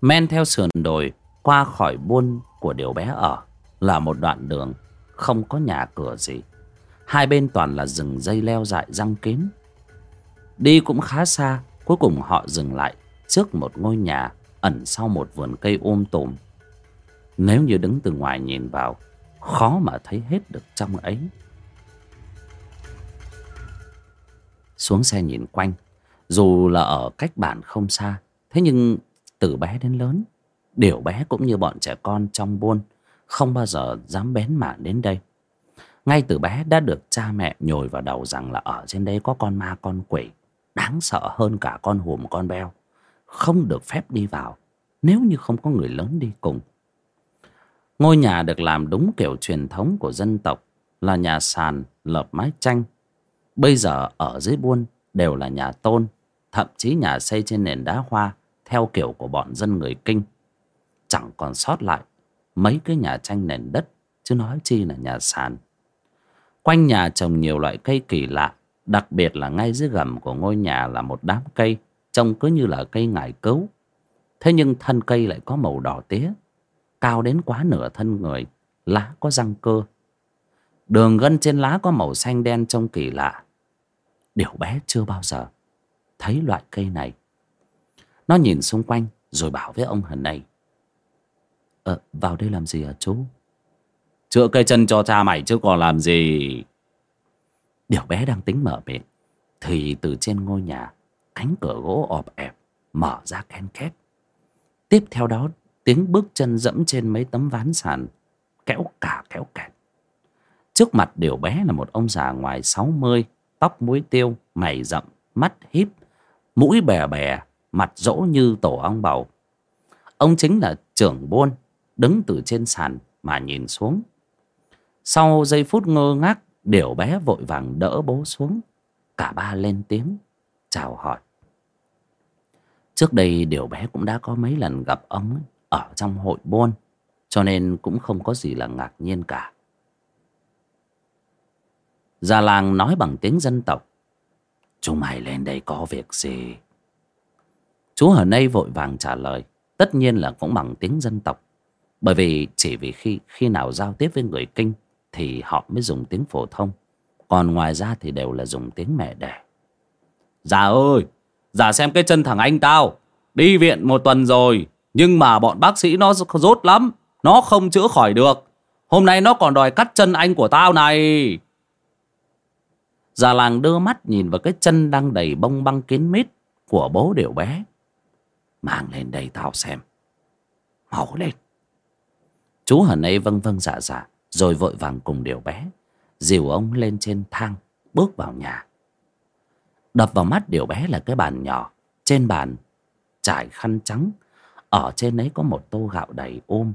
Men theo sườn đồi, Qua khỏi buôn của điều bé ở, Là một đoạn đường, Không có nhà cửa gì. Hai bên toàn là rừng dây leo dại răng kín. Đi cũng khá xa, Cuối cùng họ dừng lại Trước một ngôi nhà Ẩn sau một vườn cây ôm tùm. Nếu như đứng từ ngoài nhìn vào, Khó mà thấy hết được trong ấy. Xuống xe nhìn quanh, Dù là ở cách bản không xa, Thế nhưng từ bé đến lớn, Điều bé cũng như bọn trẻ con trong buôn Không bao giờ dám bén mảng đến đây. Ngay từ bé đã được cha mẹ nhồi vào đầu rằng là ở trên đây có con ma, con quỷ đáng sợ hơn cả con hùm con beo. Không được phép đi vào, nếu như không có người lớn đi cùng. Ngôi nhà được làm đúng kiểu truyền thống của dân tộc là nhà sàn lợp mái tranh bây giờ ở dưới buôn đều là nhà tôn, thậm chí nhà xây trên nền đá hoa theo kiểu của bọn dân người kinh. Chẳng còn sót lại mấy cái nhà tranh nền đất, chứ nói chi là nhà sàn. Quanh nhà trồng nhiều loại cây kỳ lạ Đặc biệt là ngay dưới gầm của ngôi nhà là một đám cây, Trông cứ như là cây ngải cứu. Thế nhưng thân cây lại có màu đỏ tía, Cao đến quá nửa thân người, Lá có răng cơ. Đường gân trên lá có màu xanh đen trông kỳ lạ. Điều bé chưa bao giờ Thấy loại cây này. Nó nhìn xung quanh Rồi bảo với ông hần này Ờ vào đây làm gì hả chú? Chữa cây chân cho cha mày chứ còn làm gì. Điều bé đang tính mở miệng Thì từ trên ngôi nhà Cánh cửa gỗ ọp ẹp Mở ra ken két. Tiếp theo đó tiếng bước chân dẫm trên mấy tấm ván sàn Kéo cả kéo kẹt. Trước mặt điều bé là một ông già ngoài sáu mươi Tóc muối tiêu, mày rậm, mắt híp Mũi bè bè, mặt rỗ như tổ ong bầu. Ông chính là trưởng buôn Đứng từ trên sàn mà nhìn xuống. Sau giây phút ngơ ngác Điều bé vội vàng đỡ bố xuống. Cả ba lên tiếng Chào hỏi. Trước đây Điều bé cũng đã có mấy lần gặp ông ấy, Ở trong hội buôn cho nên cũng không có gì là ngạc nhiên cả. Già làng nói bằng tiếng dân tộc chúng mày lên đây có việc gì? Chú ở nay vội vàng trả lời tất nhiên là cũng bằng tiếng dân tộc bởi vì chỉ vì khi khi nào giao tiếp với người kinh thì họ mới dùng tiếng phổ thông. Còn ngoài ra thì đều là dùng tiếng mẹ đẻ. Già ơi già xem cái chân thằng anh tao. Đi viện một tuần rồi, nhưng mà bọn bác sĩ nó rốt lắm. Nó không chữa khỏi được. Hôm nay nó còn đòi cắt chân anh của tao này. Già làng đưa mắt nhìn vào cái chân đang đầy bông băng kín mít của bố điệu bé. Mang lên đây tao xem. Mau lên. Chú hần ấy vâng vâng dạ dạ rồi vội vàng cùng điều bé. Dìu ông lên trên thang, bước vào nhà. Đập vào mắt điều bé là cái bàn nhỏ. Trên bàn, trải khăn trắng. Ở trên ấy có một tô gạo đầy ôm.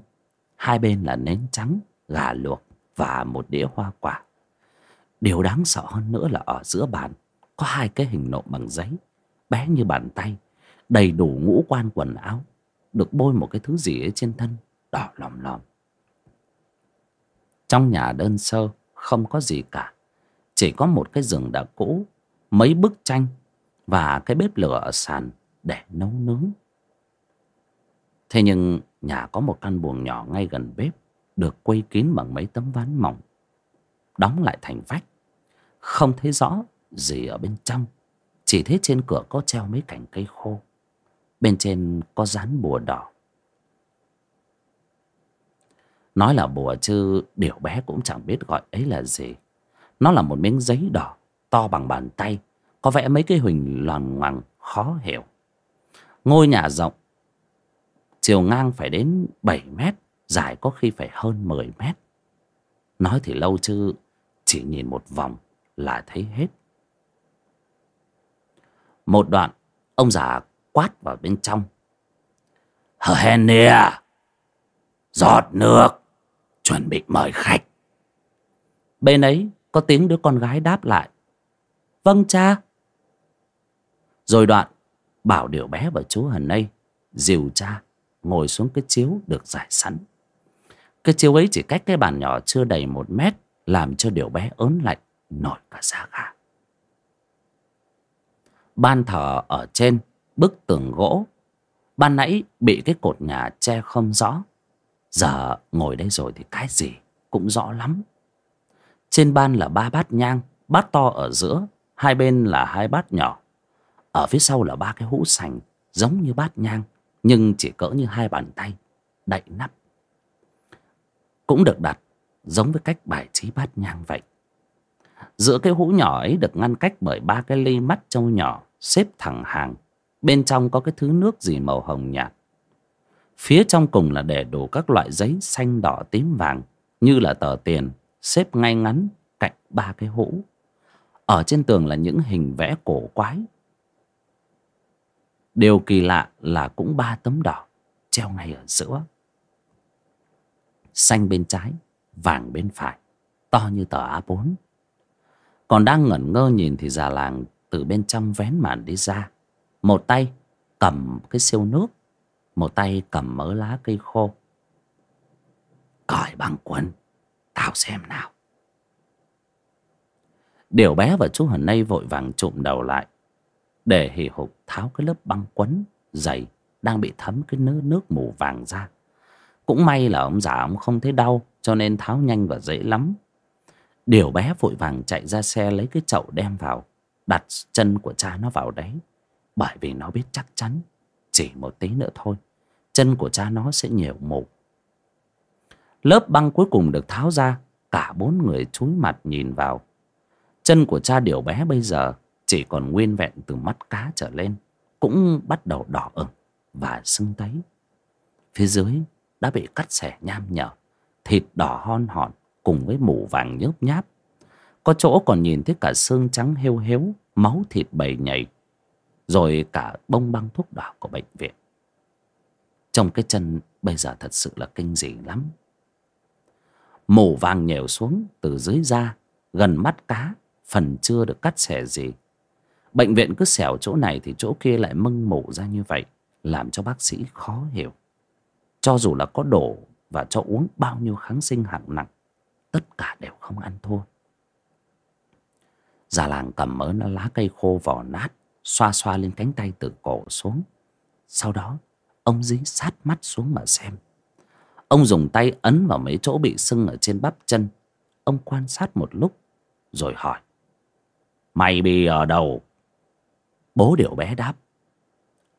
Hai bên là nến trắng, gà luộc và một đĩa hoa quả. Điều đáng sợ hơn nữa là ở giữa bàn, có hai cái hình nộm bằng giấy, bé như bàn tay, đầy đủ ngũ quan quần áo, được bôi một cái thứ gì ấy trên thân, đỏ lòm lòm trong nhà đơn sơ, không có gì cả. Chỉ có một cái giường đã cũ, mấy bức tranh và cái bếp lửa ở sàn để nấu nướng. Thế nhưng nhà có một căn buồng nhỏ ngay gần bếp, được quây kín bằng mấy tấm ván mỏng. Đóng lại thành vách. Không thấy rõ gì ở bên trong. Chỉ thấy trên cửa có treo mấy cành cây khô. Bên trên có dán bùa đỏ nói là bùa chứ, điều bé cũng chẳng biết gọi ấy là gì. Nó là một miếng giấy đỏ, to bằng bàn tay, có vẽ mấy cái huỳnh loằng ngoằng, khó hiểu. Ngôi nhà rộng, chiều ngang phải đến bảy mét, dài có khi phải hơn mười mét. Nói thì lâu chứ, chỉ nhìn một vòng là thấy hết. Một đoạn, ông già quát vào bên trong. Hờ hèn nè, giọt nước chuẩn bị mời khách. Bên ấy có tiếng đứa con gái đáp lại. Vâng cha. Rồi đoạn, bảo điều bé và chú hần nây dìu cha ngồi xuống cái chiếu được giải sẵn. Cái chiếu ấy chỉ cách cái bàn nhỏ chưa đầy một mét, làm cho điều bé ớn lạnh, nổi cả da gà. Ban thờ ở trên bức tường gỗ. Ban nãy bị cái cột nhà che không rõ giờ ngồi đây rồi thì cái gì cũng rõ lắm. Trên ban là ba bát nhang, bát to ở giữa, hai bên là hai bát nhỏ. Ở phía sau là ba cái hũ sành, giống như bát nhang, nhưng chỉ cỡ như hai bàn tay, đậy nắp. Cũng được đặt giống với cách bài trí bát nhang vậy. Giữa cái hũ nhỏ ấy được ngăn cách bởi ba cái ly mắt trâu nhỏ xếp thẳng hàng. Bên trong có cái thứ nước gì màu hồng nhạt phía trong cùng là để đủ các loại giấy xanh đỏ tím vàng, như là tờ tiền, xếp ngay ngắn cạnh ba cái hũ. Ở trên tường là những hình vẽ cổ quái. Điều kỳ lạ là cũng ba tấm đỏ, treo ngay ở giữa. Xanh bên trái, vàng bên phải, to như tờ a 4 còn đang ngẩn ngơ nhìn thì già làng từ bên trong vén màn đi ra. Một tay cầm cái siêu nước một tay cầm mớ lá cây khô. Cởi băng quần tao xem nào. Điều bé và chú hần nây vội vàng trụm đầu lại, để hì hục tháo cái lớp băng quấn dày đang bị thấm cái nước nước mù vàng ra. Cũng may là ông già ông không thấy đau, cho nên tháo nhanh và dễ lắm. Điều bé vội vàng chạy ra xe lấy cái chậu đem vào, đặt chân của cha nó vào đấy, bởi vì nó biết chắc chắn chỉ một tí nữa thôi chân của cha nó sẽ nhiều mù lớp băng cuối cùng được tháo ra, cả bốn người chúi mặt nhìn vào. Chân của cha điều bé bây giờ chỉ còn nguyên vẹn từ mắt cá trở lên, cũng bắt đầu đỏ ửng và sưng tấy. Phía dưới đã bị cắt xẻ nham nhở, thịt đỏ hon hòn cùng với mủ vàng nhớp nháp. Có chỗ còn nhìn thấy cả xương trắng hêu héo, máu thịt bầy nhảy rồi cả bông băng thuốc đỏ của bệnh viện trong cái chân, bây giờ thật sự là kinh dị lắm. Mổ vàng nhèo xuống từ dưới da, gần mắt cá, phần chưa được cắt xẻ gì. Bệnh viện cứ xẻo chỗ này thì chỗ kia lại mưng mổ ra như vậy, làm cho bác sĩ khó hiểu. Cho dù là có đổ và cho uống bao nhiêu kháng sinh hạng nặng, tất cả đều không ăn thua. Già làng cầm mớ lá cây khô vỏ nát, xoa xoa lên cánh tay từ cổ xuống. Sau đó ông dí sát mắt xuống mà xem. Ông dùng tay ấn vào mấy chỗ bị sưng ở trên bắp chân. Ông quan sát một lúc, rồi hỏi. Mày bị ở đâu? Bố điều bé đáp.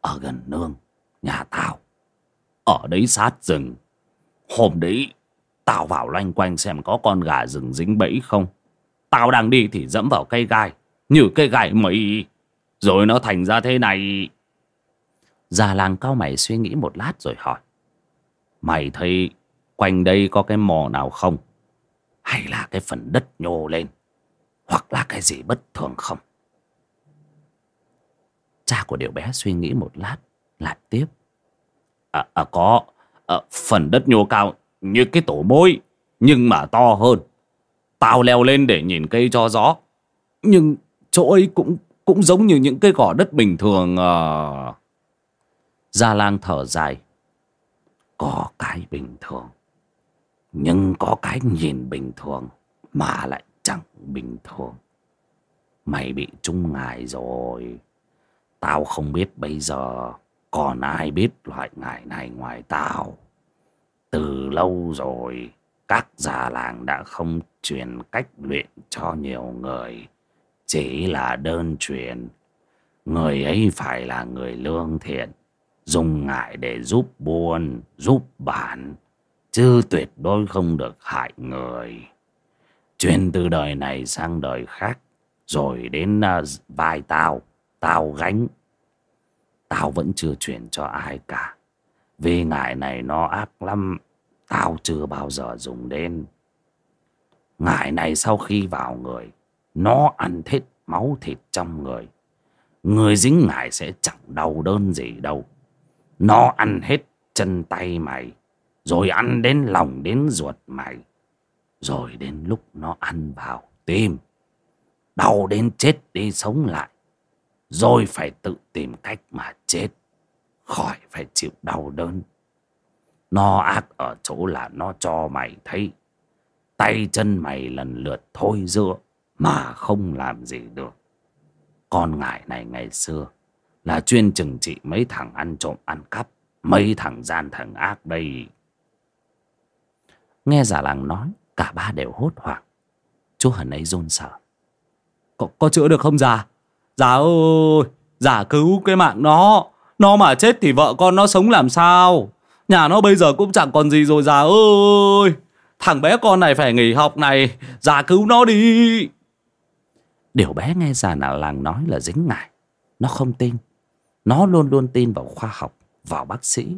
Ở gần nương, nhà tao. Ở đấy sát rừng. Hôm đấy, tao vào loanh quanh xem có con gà rừng dính bẫy không. Tao đang đi thì dẫm vào cây gai, như cây gai mày rồi nó thành ra thế này già làng cao mày suy nghĩ một lát rồi hỏi. Mày thấy quanh đây có cái mò nào không? Hay là cái phần đất nhô lên? Hoặc là cái gì bất thường không? Cha của điều bé suy nghĩ một lát lại tiếp. À, à có à, phần đất nhô cao như cái tổ mối nhưng mà to hơn. Tao leo lên để nhìn cây cho rõ nhưng chỗ ấy cũng cũng giống như những cái gò đất bình thường à gia lang thở dài. Có cái bình thường, nhưng có cái nhìn bình thường mà lại chẳng bình thường. Mày bị trung ngài rồi. Tao không biết bây giờ còn ai biết loại ngài này ngoài tao. Từ lâu rồi, các già làng đã không truyền cách luyện cho nhiều người. Chỉ là đơn truyền. Người ấy phải là người lương thiện dùng ngại để giúp buôn giúp bạn, chứ tuyệt đối không được hại người. Truyền từ đời này sang đời khác rồi đến à, vai tao tao gánh. Tao vẫn chưa truyền cho ai cả. Vì ngại này nó ác lắm tao chưa bao giờ dùng đến. Ngại này sau khi vào người nó ăn thịt máu thịt trong người. Người dính ngại sẽ chẳng đau đơn gì đâu nó ăn hết chân tay mày, rồi ăn đến lòng đến ruột mày, rồi đến lúc nó ăn vào tim, đau đến chết đi sống lại, rồi phải tự tìm cách mà chết, khỏi phải chịu đau đớn. Nó ác ở chỗ là nó cho mày thấy, tay chân mày lần lượt thôi dưa mà không làm gì được. Con ngải này ngày xưa là chuyên trừng trị mấy thằng ăn trộm ăn cắp mấy thằng gian thằng ác đây. Nghe giả làng nói cả ba đều hốt hoảng. Chú hần ấy run sợ. Có, có chữa được không già? Già ơi già cứu cái mạng nó. Nó mà chết thì vợ con nó sống làm sao? Nhà nó bây giờ cũng chẳng còn gì rồi già ơi. Thằng bé con này phải nghỉ học này. Già cứu nó đi. Điều bé nghe già nào làng nói là dính ngại. Nó không tin nó luôn luôn tin vào khoa học, vào bác sĩ.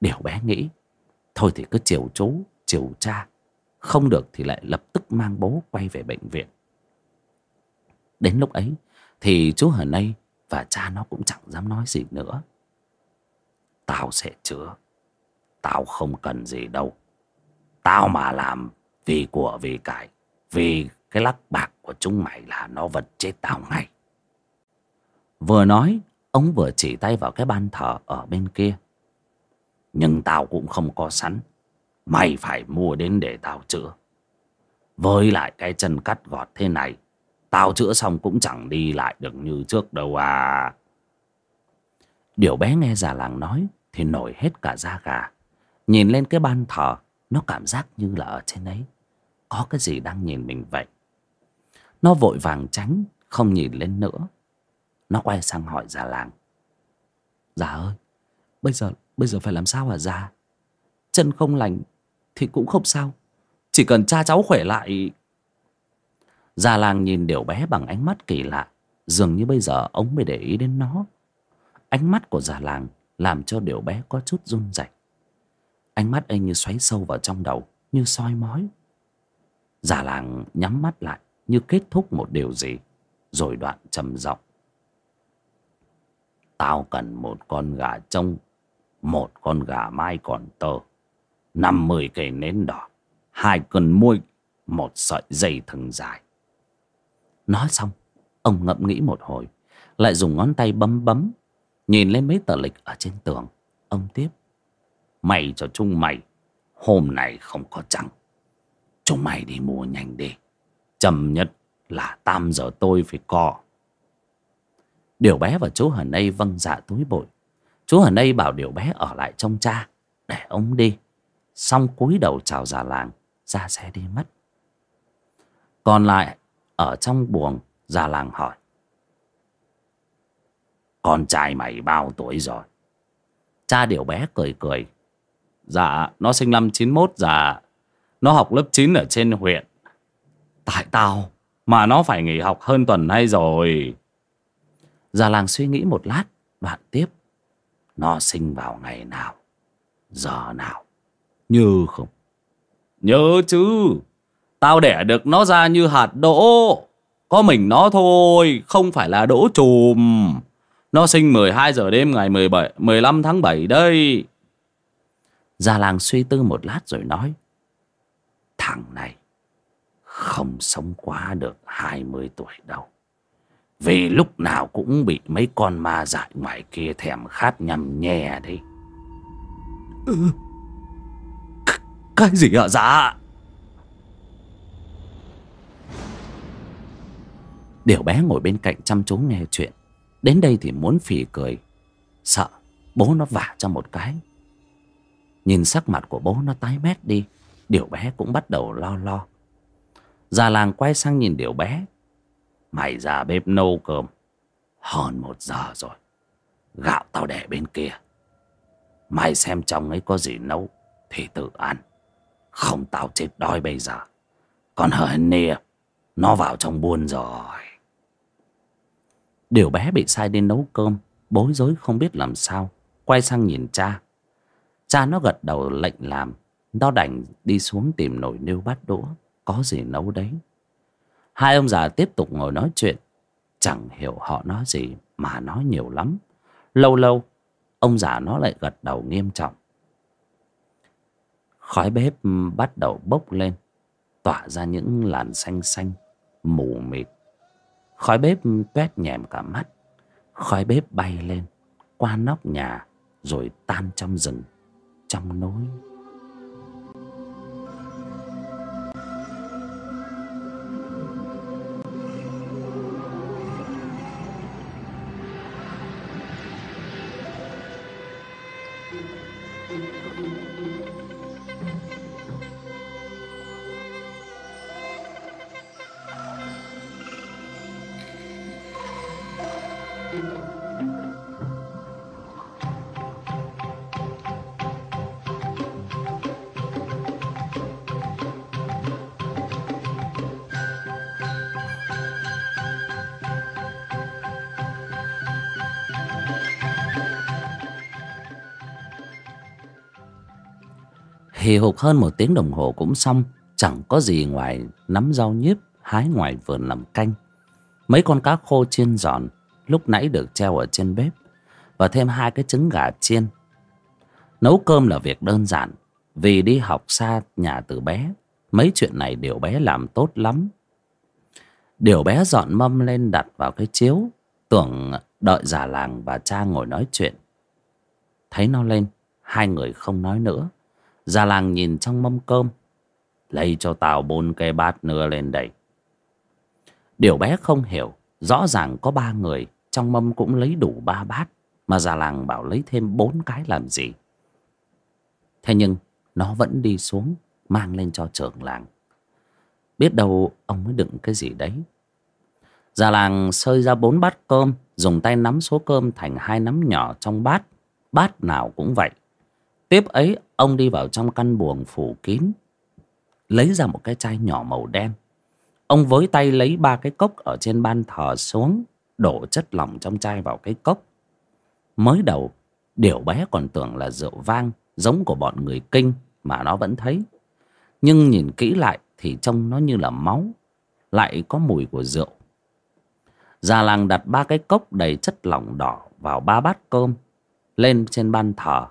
Điều bé nghĩ, thôi thì cứ chiều chú, chiều cha. Không được thì lại lập tức mang bố quay về bệnh viện. Đến lúc ấy, thì chú hờ nây và cha nó cũng chẳng dám nói gì nữa. Tao sẽ chữa. Tao không cần gì đâu. Tao mà làm vì của vì cải, vì cái lắc bạc của chúng mày là nó vật chết tao ngay. Vừa nói ông vừa chỉ tay vào cái ban thờ ở bên kia. Nhưng tao cũng không có sẵn. Mày phải mua đến để tao chữa. Với lại cái chân cắt gọt thế này, tao chữa xong cũng chẳng đi lại được như trước đâu à. Điều bé nghe già làng nói thì nổi hết cả da gà. Nhìn lên cái ban thờ, nó cảm giác như là ở trên ấy. Có cái gì đang nhìn mình vậy? Nó vội vàng tránh, không nhìn lên nữa nó quay sang hỏi già làng già ơi, bây giờ bây giờ phải làm sao hả già chân không lành thì cũng không sao. Chỉ cần cha cháu khỏe lại. Già làng nhìn điều bé bằng ánh mắt kỳ lạ. Dường như bây giờ ông mới để ý đến nó. Ánh mắt của già làng làm cho điều bé có chút run rẩy. Ánh mắt ấy như xoáy sâu vào trong đầu, như soi mói. Già làng nhắm mắt lại như kết thúc một điều gì, rồi đoạn trầm giọng tao cần một con gà trông một con gà mai còn tơ. Năm mươi cây nến đỏ hai cân muôi một sợi dây thừng dài. Nói xong ông ngẫm nghĩ một hồi lại dùng ngón tay bấm bấm nhìn lên mấy tờ lịch ở trên tường. Ông tiếp mày cho chung mày Hôm nay không có trắng, Chúng mày đi mua nhanh đi. Chậm nhất là tam giờ tôi phải co. Điều bé và chú Hần Ây vâng dạ túi bội Chú Hần Ây bảo Điều bé ở lại trong cha. Để ông đi. Xong cúi đầu chào già làng Ra xe đi mất. Còn lại, Ở trong buồng, Già làng hỏi. Con trai mày bao tuổi rồi? Cha Điều bé cười cười. Dạ nó sinh năm 91 Dạ Nó học lớp 9 ở trên huyện. Tại tao, Mà nó phải nghỉ học hơn tuần nay rồi. Già làng suy nghĩ một lát Đoạn tiếp. Nó sinh vào ngày nào Giờ nào? Như không? Nhớ chứ. Tao đẻ được nó ra như hạt đỗ. Có mình nó thôi Không phải là đỗ chùm. Nó sinh 12 giờ đêm ngày 17, 15 tháng 7 đây. Già làng suy tư một lát rồi nói Thằng này Không sống quá được 20 tuổi đâu vì lúc nào cũng bị mấy con ma dại ngoài kia thèm khát nhằm nhè đấy. Ừ. Cái gì ạ dạ? Điều bé ngồi bên cạnh chăm chú nghe chuyện. Đến đây thì muốn phì cười. Sợ bố nó vả cho một cái. Nhìn sắc mặt của bố nó tái mét đi. Điều bé cũng bắt đầu lo lo. Già làng quay sang nhìn điều bé Mày ra bếp nấu cơm. Hơn một giờ rồi. Gạo tao để bên kia. Mày xem trong ấy có gì nấu Thì tự ăn. Không tao chết đói bây giờ. Còn hờ nia Nó vào trong buôn rồi. Điều bé bị sai đi nấu cơm, Bối rối không biết làm sao, Quay sang nhìn cha. Cha nó gật đầu lệnh làm, Nó đành đi xuống tìm nồi niêu bát đũa, Có gì nấu đấy. Hai ông già tiếp tục ngồi nói chuyện. Chẳng hiểu họ nói gì mà nói nhiều lắm. Lâu lâu, ông già nó lại gật đầu nghiêm trọng. Khói bếp bắt đầu bốc lên, tỏa ra những làn xanh xanh, mù mịt. Khói bếp tuét nhèm cả mắt. Khói bếp bay lên, qua nóc nhà, rồi tan trong rừng, trong núi. Hì hục hơn một tiếng đồng hồ cũng xong, chẳng có gì ngoài nắm rau nhiếp, hái ngoài vườn làm canh. Mấy con cá khô chiên giòn lúc nãy được treo ở trên bếp và thêm hai cái trứng gà chiên. Nấu cơm là việc đơn giản, vì đi học xa nhà từ bé, mấy chuyện này điều bé làm tốt lắm. Điều bé dọn mâm lên đặt vào cái chiếu, tưởng đợi già làng và cha ngồi nói chuyện. Thấy nó lên, hai người không nói nữa. Già làng nhìn trong mâm cơm. Lấy cho tao bốn cây bát nữa lên đây Điều bé không hiểu, Rõ ràng có ba người, Trong mâm cũng lấy đủ ba bát, Mà già làng bảo lấy thêm bốn cái làm gì. Thế nhưng, Nó vẫn đi xuống, Mang lên cho trưởng làng. Biết đâu ông mới đựng cái gì đấy. Già làng sơi ra bốn bát cơm, Dùng tay nắm số cơm thành hai nắm nhỏ trong bát. Bát nào cũng vậy. Tiếp ấy, ông đi vào trong căn buồng phủ kín, Lấy ra một cái chai nhỏ màu đen. Ông với tay lấy ba cái cốc ở trên ban thờ xuống, Đổ chất lỏng trong chai vào cái cốc. Mới đầu, Điều bé còn tưởng là rượu vang, Giống của bọn người kinh Mà nó vẫn thấy. Nhưng nhìn kỹ lại thì trông nó như là máu, Lại có mùi của rượu. Già làng đặt ba cái cốc đầy chất lỏng đỏ Vào ba bát cơm, Lên trên ban thờ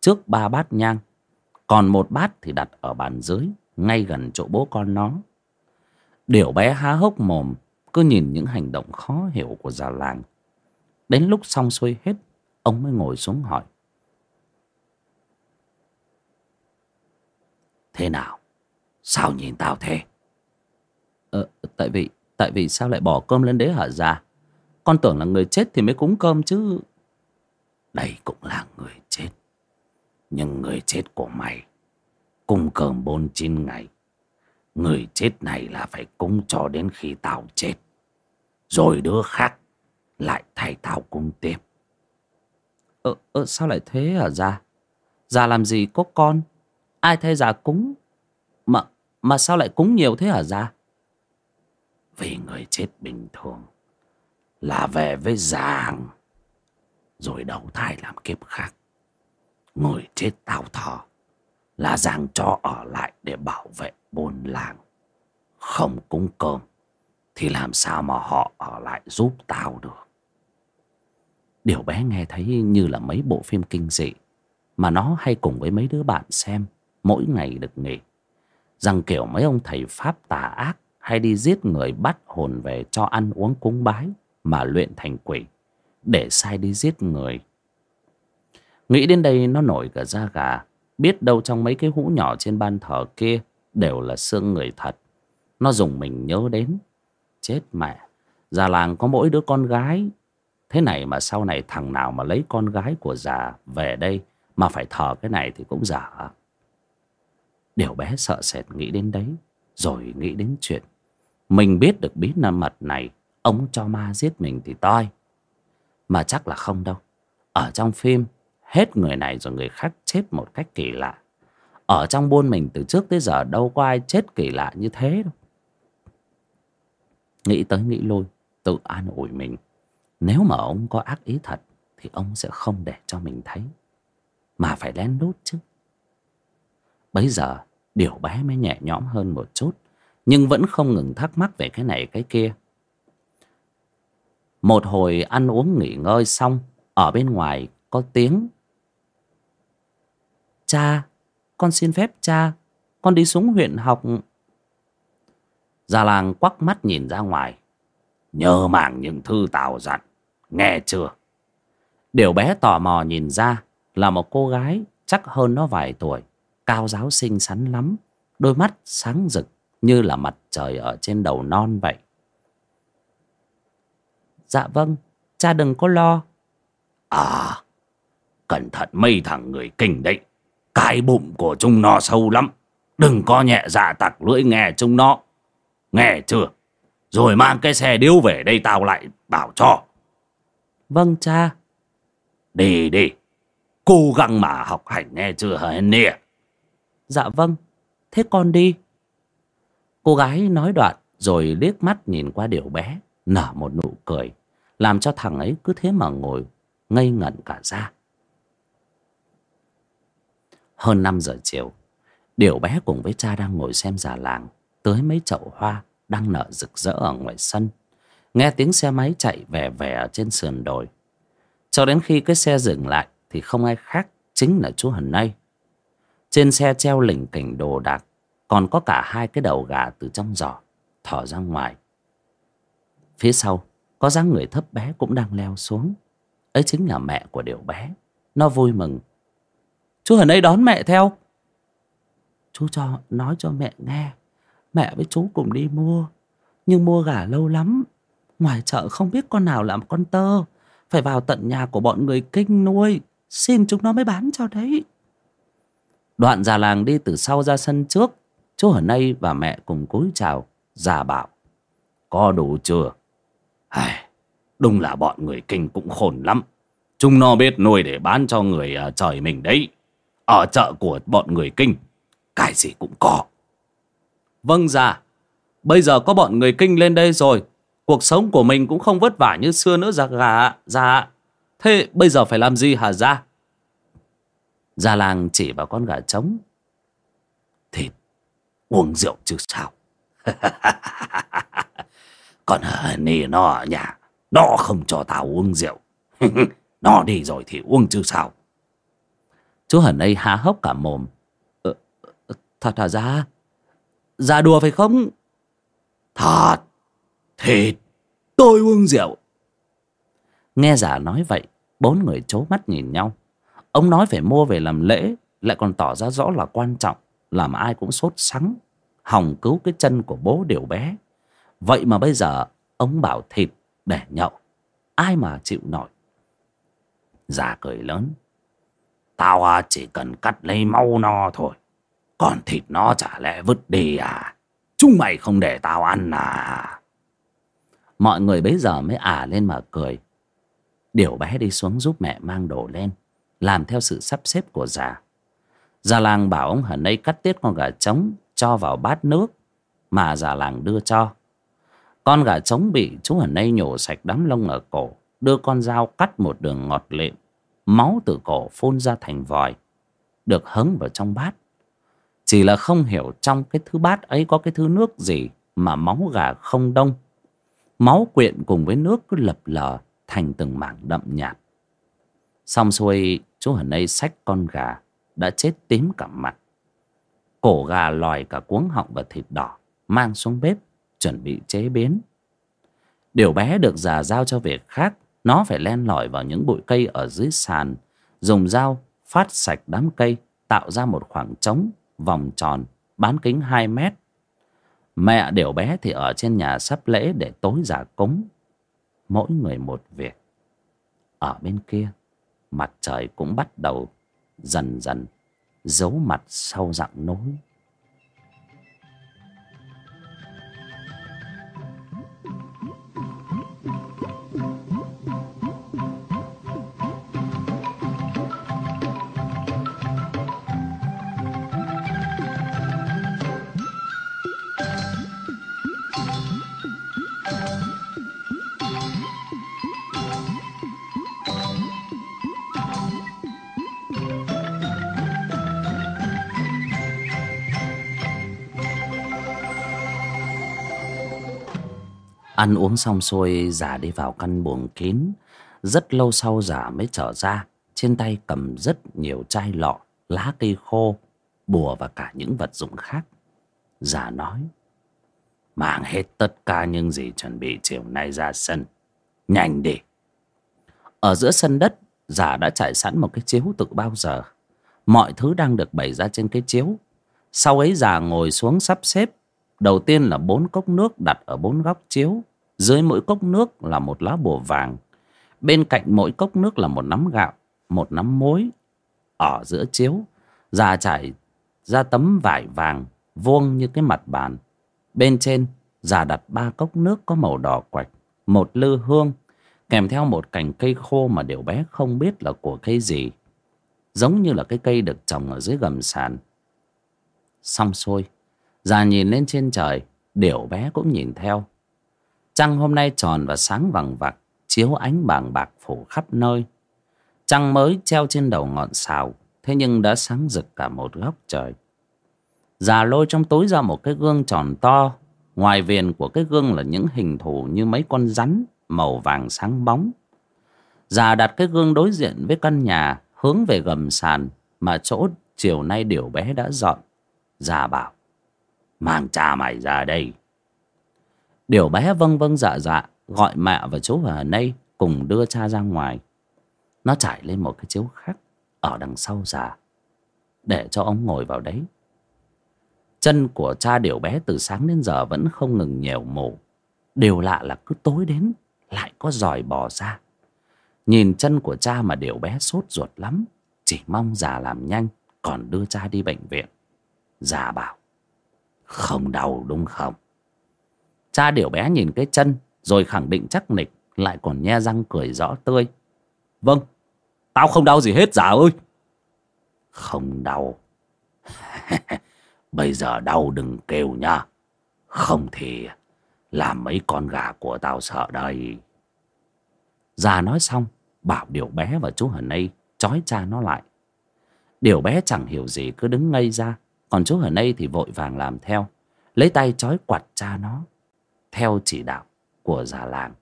trước ba bát nhang, còn một bát thì đặt ở bàn dưới, ngay gần chỗ bố con nó. Điều bé há hốc mồm, cứ nhìn những hành động khó hiểu của già làng. Đến lúc xong xuôi hết, ông mới ngồi xuống hỏi. Thế nào? Sao nhìn tao thế? Ờ tại vì Tại vì sao lại bỏ cơm lên đấy hả già? Con tưởng là người chết thì mới cúng cơm chứ. Đây cũng là người chết. Nhưng người chết của mày Cung cơm bốn chín ngày. Người chết này là phải cúng cho đến khi tao chết. Rồi đứa khác Lại thay tao cúng tiếp. Ờ, ờ sao lại thế hả già? Già làm gì có con? Ai thay già cúng? Mà mà sao lại cúng nhiều thế hả già? Vì người chết bình thường Là về với giàng Rồi đầu thai làm kiếp khác Người chết tao thò Là giang cho ở lại để bảo vệ buôn làng. Không cúng cơm, Thì làm sao mà họ ở lại giúp tao được? Điều bé nghe thấy như là mấy bộ phim kinh dị, Mà nó hay cùng với mấy đứa bạn xem, Mỗi ngày được nghỉ. Rằng kiểu mấy ông thầy Pháp tà ác Hay đi giết người bắt hồn về cho ăn uống cúng bái Mà luyện thành quỷ, Để sai đi giết người Nghĩ đến đây nó nổi cả da gà Biết đâu trong mấy cái hũ nhỏ trên ban thờ kia Đều là xương người thật Nó dùng mình nhớ đến Chết mẹ Già làng có mỗi đứa con gái Thế này mà sau này thằng nào mà lấy con gái của già về đây mà phải thờ cái này thì cũng giả. Điều bé sợ sệt nghĩ đến đấy, rồi nghĩ đến chuyện. Mình biết được bí mật này, ông cho ma giết mình thì toi. Mà chắc là không đâu. Ở trong phim, hết người này rồi người khác chết một cách kỳ lạ. Ở trong buôn mình từ trước tới giờ đâu có ai chết kỳ lạ như thế đâu. Nghĩ tới nghĩ lui, tự an ủi mình. Nếu mà ông có ác ý thật Thì ông sẽ không để cho mình thấy Mà phải lén lút chứ Bấy giờ Điều bé mới nhẹ nhõm hơn một chút Nhưng vẫn không ngừng thắc mắc về cái này cái kia Một hồi ăn uống nghỉ ngơi xong Ở bên ngoài có tiếng Cha Con xin phép cha Con đi xuống huyện học Già làng quắc mắt nhìn ra ngoài Nhớ màng những thư tào dặn Nghe chưa? Điều bé tò mò nhìn ra là một cô gái chắc hơn nó vài tuổi, cao giáo xinh xắn lắm, đôi mắt sáng rực như là mặt trời ở trên đầu non vậy. Dạ vâng, cha đừng có lo. À, cẩn thận mấy thằng người kinh đấy. Cái bụng của chúng nó sâu lắm. Đừng có nhẹ dạ tặc lưỡi nghe chúng nó. Nghe chưa? Rồi mang cái xe điếu về đây tao lại bảo cho. Vâng cha. Đi đi. Cố gắng mà học hành nghe chưa hả nè. Dạ vâng. Thế con đi. Cô gái nói đoạn rồi liếc mắt nhìn qua điều bé. Nở một nụ cười. Làm cho thằng ấy cứ thế mà ngồi ngây ngẩn cả ra. Hơn năm giờ chiều. Điều bé cùng với cha đang ngồi xem già làng. Tới mấy chậu hoa đang nở rực rỡ ở ngoài sân nghe tiếng xe máy chạy vẻ vẻ ở trên sườn đồi cho đến khi cái xe dừng lại thì không ai khác chính là chú hần nay trên xe treo lỉnh kỉnh đồ đạc, còn có cả hai cái đầu gà từ trong giỏ thỏ ra ngoài phía sau, có dáng người thấp bé cũng đang leo xuống ấy chính là mẹ của điều bé nó vui mừng chú ở đây đón mẹ theo. Chú cho nói cho mẹ nghe. Mẹ với chú cùng đi mua. Nhưng mua gà lâu lắm. Ngoài chợ không biết con nào làm con tơ. Phải vào tận nhà của bọn người kinh nuôi. Xin chúng nó mới bán cho đấy. Đoạn già làng đi từ sau ra sân trước. Chú ở đây và mẹ cùng cúi chào Già bảo. Có đủ chưa? Ai, Đúng là bọn người kinh cũng khổn lắm. Chúng nó biết nuôi để bán cho người à, trời mình đấy. Ở chợ của bọn người kinh Cái gì cũng có Vâng già Bây giờ có bọn người kinh lên đây rồi Cuộc sống của mình cũng không vất vả như xưa nữa già gà. Già Thế bây giờ phải làm gì hả gia? Gia làng chỉ vào con gà trống. Thịt, uống rượu chứ sao? Còn hả nì nó ở nhà, nó không cho tao uống rượu. *laughs* nó đi rồi thì uống chứ sao? Chú hẳn đây há hốc cả mồm. Ờ, thật hả ra? Ra đùa phải không? Thật. Thịt, tôi uống rượu. Nghe giả nói vậy, bốn người chố mắt nhìn nhau. Ông nói phải mua về làm lễ, lại còn tỏ ra rõ là quan trọng. làm ai cũng sốt sắng hòng cứu cái chân của bố điều bé vậy mà bây giờ ông bảo thịt để nhậu ai mà chịu nổi già cười lớn tao à, chỉ cần cắt lấy mau no thôi. Còn thịt nó chả lẽ vứt đi à? Chúng mày không để tao ăn à? Mọi người bấy giờ mới ả lên mà cười. Điều bé đi xuống giúp mẹ mang đồ lên làm theo sự sắp xếp của già. Già làng bảo ông hẳn đây cắt tiết con gà trống cho vào bát nước mà già làng đưa cho. Con gà trống bị chú hẳn đây nhổ sạch đám lông ở cổ đưa con dao cắt một đường ngọt lịm máu từ cổ phun ra thành vòi, được hứng vào trong bát. Chỉ là không hiểu trong cái thứ bát ấy có cái thứ nước gì mà máu gà không đông. Máu quyện cùng với nước cứ lập lờ thành từng mảng đậm nhạt. Xong xuôi, chú hẳn ấy xách con gà đã chết tím cả mặt. Cổ gà lòi cả cuống họng và thịt đỏ mang xuống bếp, chuẩn bị chế biến. Điều bé được già giao cho việc khác nó phải len lỏi vào những bụi cây ở dưới sàn, dùng dao phát sạch đám cây, tạo ra một khoảng trống, vòng tròn, bán kính hai mét. Mẹ điều bé thì ở trên nhà sắp lễ để tối giả cúng. Mỗi người một việc. Ở bên kia, mặt trời cũng bắt đầu dần dần giấu mặt sau dạng núi. Ăn uống xong xuôi, già đi vào căn buồng kín. Rất lâu sau già mới trở ra. Trên tay cầm rất nhiều chai lọ, lá cây khô, bùa và cả những vật dụng khác. Già nói, mang hết tất cả những gì chuẩn bị chiều nay ra sân. Nhanh đi. Ở giữa sân đất, già đã trải sẵn một cái chiếu từ bao giờ. Mọi thứ đang được bày ra trên cái chiếu. Sau ấy già ngồi xuống sắp xếp đầu tiên là bốn cốc nước đặt ở bốn góc chiếu. Dưới mỗi cốc nước là một lá bùa vàng. Bên cạnh mỗi cốc nước là một nắm gạo, một nắm muối ở giữa chiếu. Già trải ra tấm vải vàng, vuông như cái mặt bàn. Bên trên, già đặt ba cốc nước có màu đỏ quạch, một lư hương, kèm theo một cành cây khô mà điều bé không biết là của cây gì. Giống như là cái cây được trồng ở dưới gầm sàn. Xong xuôi già nhìn lên trên trời, điểu bé cũng nhìn theo. Trăng hôm nay tròn và sáng vằng vặc, chiếu ánh bàng bạc phủ khắp nơi. Trăng mới treo trên đầu ngọn sào thế nhưng đã sáng rực cả một góc trời. Già lôi trong tối ra một cái gương tròn to, ngoài viền của cái gương là những hình thù như mấy con rắn màu vàng sáng bóng. Già đặt cái gương đối diện với căn nhà, hướng về gầm sàn mà chỗ chiều nay điều bé đã dọn. Già bảo mang cha mày ra đây. Điều bé vâng vâng dạ dạ gọi mẹ và chú vào đây cùng đưa cha ra ngoài. Nó trải lên một cái chiếu khác ở đằng sau già, để cho ông ngồi vào đấy. Chân của cha điều bé từ sáng đến giờ vẫn không ngừng nhèo mù. điều lạ là cứ tối đến lại có giòi bò ra. Nhìn chân của cha mà điều bé sốt ruột lắm, chỉ mong già làm nhanh, còn đưa cha đi bệnh viện. Già bảo không đau đúng không? Cha điều bé nhìn cái chân, rồi khẳng định chắc nịch, lại còn nhe răng cười rõ tươi. Vâng tao không đau gì hết giả ơi. Không đau. *laughs* Bây giờ đau đừng kêu nha. Không thì làm mấy con gà của tao sợ đây. Già nói xong, bảo điều bé và chú Hờ nây trói cha nó lại. Điều bé chẳng hiểu gì, cứ đứng ngây ra còn chú ở đây thì vội vàng làm theo, lấy tay trói quặt cha nó, theo chỉ đạo của già làng.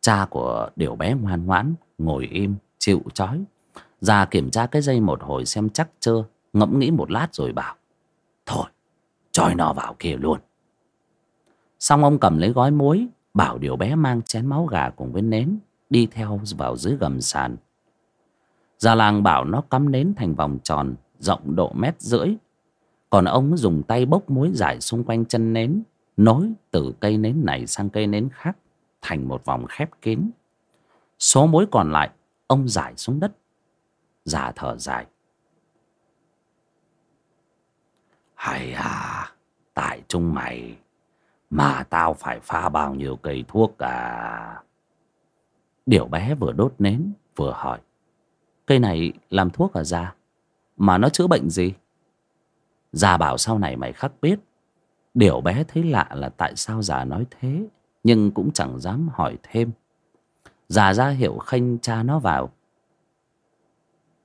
Cha của điều bé ngoan ngoãn ngồi im, chịu trói. Già kiểm tra cái dây một hồi xem chắc chưa, ngẫm nghĩ một lát rồi bảo, thôi, trói nó vào kia luôn. Xong ông cầm lấy gói muối, bảo điều bé mang chén máu gà cùng với nến, đi theo vào dưới gầm sàn. Già làng bảo nó cắm nến thành vòng tròn, Rộng độ mét rưỡi. Còn ông dùng tay bốc muối giải xung quanh chân nến, Nối từ cây nến này sang cây nến khác Thành một vòng khép kín. Số muối còn lại, Ông giải xuống đất. Già thở dài. Hay à Tại chúng mày, Mà tao phải pha bao nhiêu cây thuốc à? Điều bé vừa đốt nến, Vừa hỏi. Cây này làm thuốc ở da? Mà nó chữa bệnh gì? Già bảo sau này mày khắc biết. Điểu bé thấy lạ là tại sao già nói thế, Nhưng cũng chẳng dám hỏi thêm. Già ra hiệu khanh cha nó vào.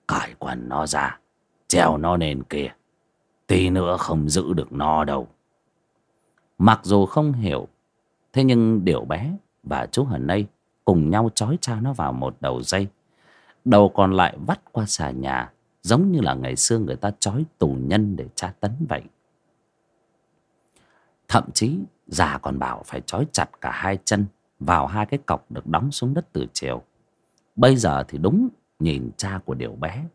Cải quần nó ra, Treo nó lên kia. Tí nữa không giữ được nó đâu. Mặc dù không hiểu, Thế nhưng điểu bé và chú Hần Nây Cùng nhau trói cha nó vào một đầu dây. Đầu còn lại vắt qua xà nhà, Giống như là ngày xưa người ta trói tù nhân để tra tấn vậy. Thậm chí, già còn bảo phải trói chặt cả hai chân Vào hai cái cọc được đóng xuống đất từ chiều. Bây giờ thì đúng nhìn cha của điều bé,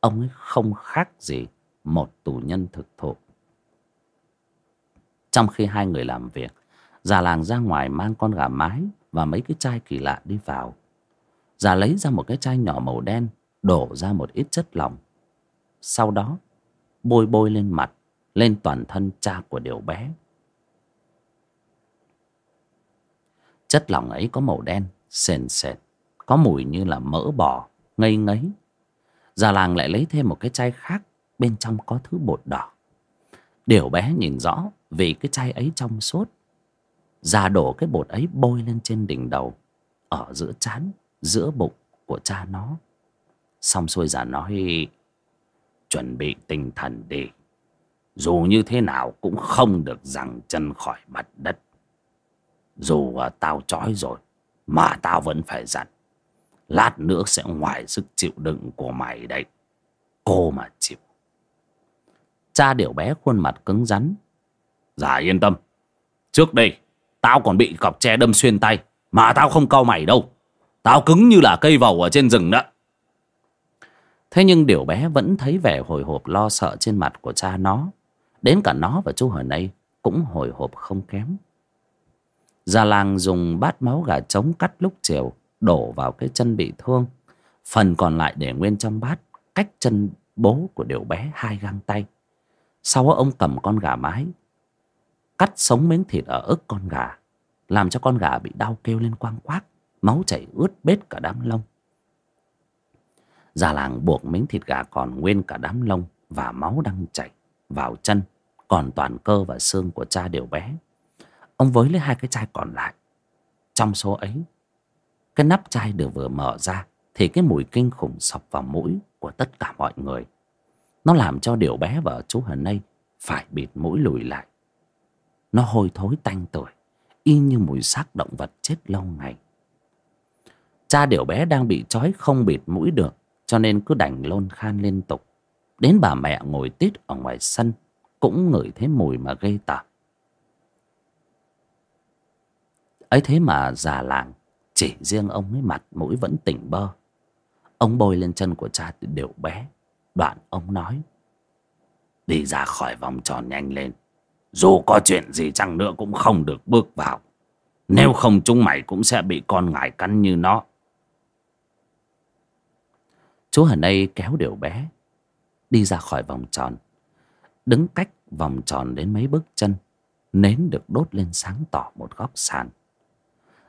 Ông ấy không khác gì một tù nhân thực thụ. Trong khi hai người làm việc, Già làng ra ngoài mang con gà mái Và mấy cái chai kỳ lạ đi vào. Già lấy ra một cái chai nhỏ màu đen, Đổ ra một ít chất lỏng. Sau đó, Bôi bôi lên mặt, Lên toàn thân cha của điều bé. Chất lỏng ấy có màu đen, Sền sệt, Có mùi như là mỡ bò, Ngây ngấy. Già làng lại lấy thêm một cái chai khác, Bên trong có thứ bột đỏ. Điều bé nhìn rõ Vì cái chai ấy trong suốt. Già đổ cái bột ấy bôi lên trên đỉnh đầu, Ở giữa trán Giữa bụng của cha nó. Xong xuôi già nói, Chuẩn bị tinh thần đi. Dù như thế nào cũng không được rằng chân khỏi mặt đất. Dù à, tao trói rồi, Mà tao vẫn phải dặn, Lát nữa sẽ ngoài sức chịu đựng của mày đấy. Cô mà chịu. Cha điểu bé khuôn mặt cứng rắn Dạ yên tâm. Trước đây Tao còn bị cọc tre đâm xuyên tay, Mà tao không cau mày đâu. Tao cứng như là cây vầu ở trên rừng đó. Thế nhưng điều bé vẫn thấy vẻ hồi hộp lo sợ trên mặt của cha nó. Đến cả nó và chú hồi nay Cũng hồi hộp không kém. Gia làng dùng bát máu gà trống cắt lúc chiều, Đổ vào cái chân bị thương. Phần còn lại để nguyên trong bát, Cách chân bố của điều bé hai găng tay. Sau đó ông cầm con gà mái, Cắt sống miếng thịt ở ức con gà, Làm cho con gà bị đau kêu lên quang quác Máu chảy ướt bết cả đám lông. Già làng buộc miếng thịt gà còn nguyên cả đám lông Và máu đang chảy vào chân, Còn toàn cơ và xương của cha đều bé. Ông với lấy hai cái chai còn lại. Trong số ấy, Cái nắp chai được vừa mở ra Thì cái mùi kinh khủng sọc vào mũi Của tất cả mọi người. Nó làm cho điều bé và chú hờ Nây Phải bịt mũi lùi lại. Nó hôi thối tanh tuổi Y như mùi xác động vật chết lâu ngày. Cha điểu bé đang bị trói không bịt mũi được, Cho nên cứ đành lôn khan liên tục. Đến bà mẹ ngồi tít ở ngoài sân, Cũng ngửi thấy mùi mà gây tởm. Ấy thế mà già làng, Chỉ riêng ông ấy mặt mũi vẫn tỉnh bơ. Ông bôi lên chân của cha điểu bé, Đoạn ông nói, Đi ra khỏi vòng tròn nhanh lên, Dù có chuyện gì chăng nữa cũng không được bước vào. Nếu không chúng mày cũng sẽ bị con ngải cắn như nó. Chú Hần đây kéo điều bé Đi ra khỏi vòng tròn, Đứng cách vòng tròn đến mấy bước chân, Nến được đốt lên sáng tỏ một góc sàn.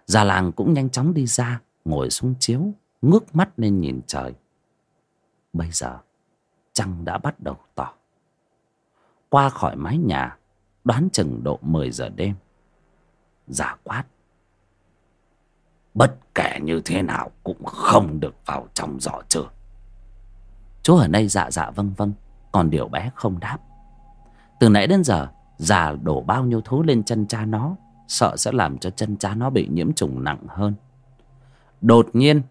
Già làng cũng nhanh chóng đi ra, Ngồi xuống chiếu, Ngước mắt lên nhìn trời. Bây giờ, Trăng đã bắt đầu tỏ. Qua khỏi mái nhà, Đoán chừng độ 10 giờ đêm, Giả quát. Bất kể như thế nào Cũng không được vào trong giỏ trường Chú ở đây dạ dạ vâng vâng Còn điều bé không đáp. Từ nãy đến giờ, Già đổ bao nhiêu thứ lên chân cha nó, Sợ sẽ làm cho chân cha nó bị nhiễm trùng nặng hơn. Đột nhiên,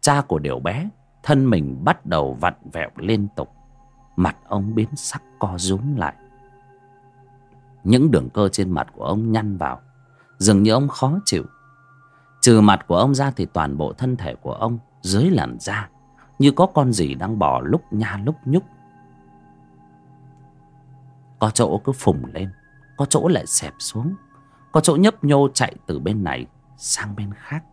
Cha của điều bé, Thân mình bắt đầu vặn vẹo liên tục, Mặt ông biến sắc co rúm lại. Những đường cơ trên mặt của ông nhăn vào, Dường như ông khó chịu. Trừ mặt của ông ra thì toàn bộ thân thể của ông Dưới làn da như có con gì đang bò lúc nha lúc nhúc. Có chỗ cứ phùng lên, Có chỗ lại xẹp xuống, Có chỗ nhấp nhô chạy từ bên này sang bên khác.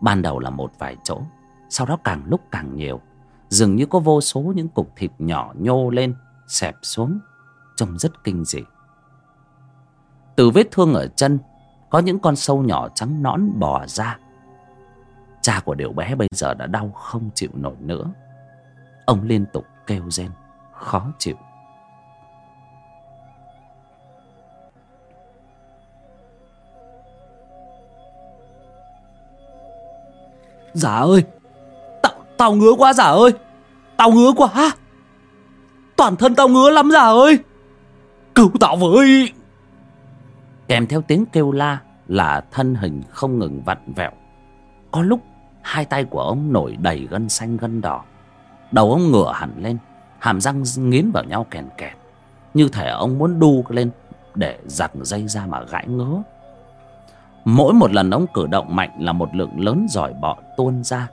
Ban đầu là một vài chỗ, Sau đó càng lúc càng nhiều. Dường như có vô số những cục thịt nhỏ nhô lên, Xẹp xuống, Trông rất kinh dị. Từ vết thương ở chân, Có những con sâu nhỏ trắng nõn bò ra Cha của điều bé bây giờ đã đau không chịu nổi nữa. Ông liên tục kêu rên Khó chịu. Giả ơi Tao, tao ngứa quá giả ơi Tao ngứa quá. Toàn thân tao ngứa lắm giả ơi. Cứu tao với. Kèm theo tiếng kêu la Là thân hình không ngừng vặn vẹo. Có lúc hai tay của ông nổi đầy gân xanh gân đỏ. Đầu ông ngửa hẳn lên, Hàm răng nghiến vào nhau kèn kẹt. Như thể ông muốn đu lên Để giặt dây ra mà gãi ngứa. Mỗi một lần ông cử động mạnh là một lượng lớn giỏi bọ tuôn ra.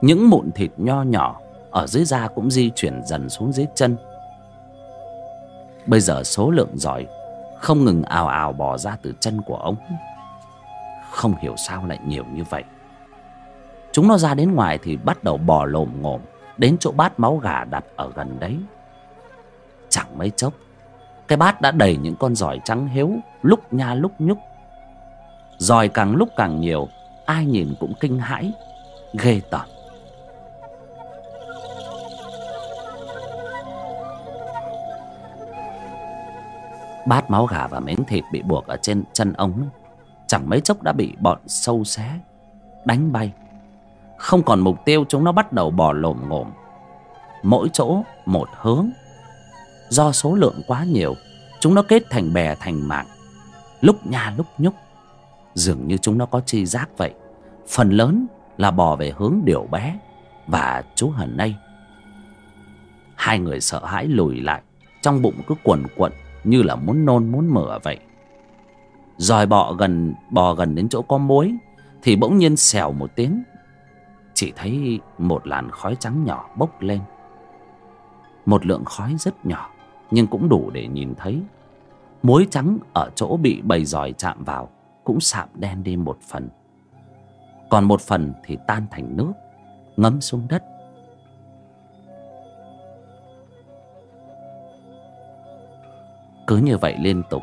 Những mụn thịt nho nhỏ Ở dưới da cũng di chuyển dần xuống dưới chân. Bây giờ số lượng giỏi Không ngừng ào ào bò ra từ chân của ông. Không hiểu sao lại nhiều như vậy. Chúng nó ra đến ngoài thì bắt đầu bò lồm ngồm, Đến chỗ bát máu gà đặt ở gần đấy. Chẳng mấy chốc, Cái bát đã đầy những con giỏi trắng hiếu Lúc nha lúc nhúc. Giỏi càng lúc càng nhiều, Ai nhìn cũng kinh hãi, Ghê tởm. Bát máu gà và miếng thịt bị buộc ở trên chân ống Chẳng mấy chốc đã bị bọn sâu xé, Đánh bay. Không còn mục tiêu, chúng nó bắt đầu bò lồm ngồm. Mỗi chỗ một hướng. Do số lượng quá nhiều, Chúng nó kết thành bè thành mạng Lúc nha, lúc nhúc. Dường như chúng nó có chi giác vậy. Phần lớn là bò về hướng điểu bé Và chú Hần Nây Hai người sợ hãi lùi lại, Trong bụng cứ quần quận Như là muốn nôn, muốn mửa vậy. Rồi bò gần bò gần đến chỗ có mối Thì bỗng nhiên xèo một tiếng. Chỉ thấy một làn khói trắng nhỏ bốc lên. Một lượng khói rất nhỏ, Nhưng cũng đủ để nhìn thấy. Muối trắng ở chỗ bị bầy giòi chạm vào cũng sạm đen đi một phần. Còn một phần thì tan thành nước, ngấm xuống đất. Cứ như vậy liên tục,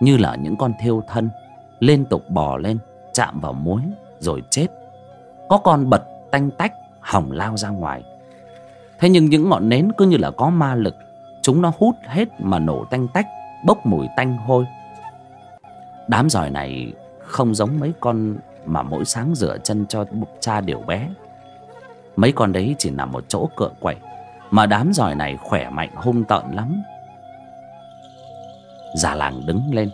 như là những con thêu thân, liên tục bò lên, chạm vào muối, rồi chết. Có con bật tanh tách hỏng lao ra ngoài thế nhưng những ngọn nến cứ như là có ma lực chúng nó hút hết mà nổ tanh tách bốc mùi tanh hôi Đám giỏi này không giống mấy con mà mỗi sáng rửa chân cho cha điều bé. Mấy con đấy chỉ nằm một chỗ cựa quậy, mà đám giỏi này khỏe mạnh hung tợn lắm. Già làng đứng lên,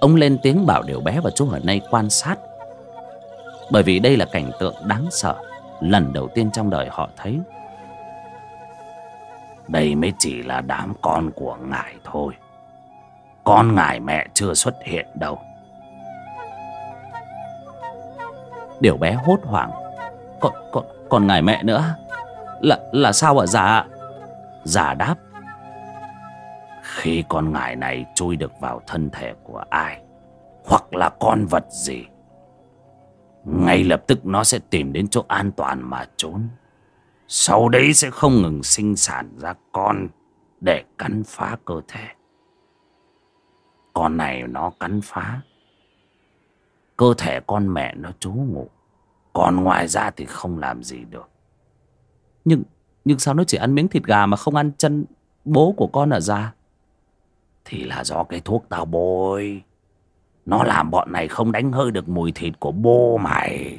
ông lên tiếng bảo điều bé và chú ở nay quan sát. Bởi vì đây là cảnh tượng đáng sợ, lần đầu tiên trong đời họ thấy. Đây mới chỉ là đám con của ngài thôi. Con ngài mẹ chưa xuất hiện đâu. Điều bé hốt hoảng. Còn, còn, còn ngài mẹ nữa? Là, là sao ạ già? Già đáp. Khi con ngài này chui được vào thân thể của ai Hoặc là con vật gì ngay lập tức nó sẽ tìm đến chỗ an toàn mà trốn. Sau đấy sẽ không ngừng sinh sản ra con Để cắn phá cơ thể. Con này nó cắn phá. Cơ thể con mẹ nó trú ngủ còn ngoài ra thì không làm gì được. Nhưng nhưng sao nó chỉ ăn miếng thịt gà mà không ăn chân bố của con ở ra thì là do cái thuốc tao bôi nó làm bọn này không đánh hơi được mùi thịt của bố mày.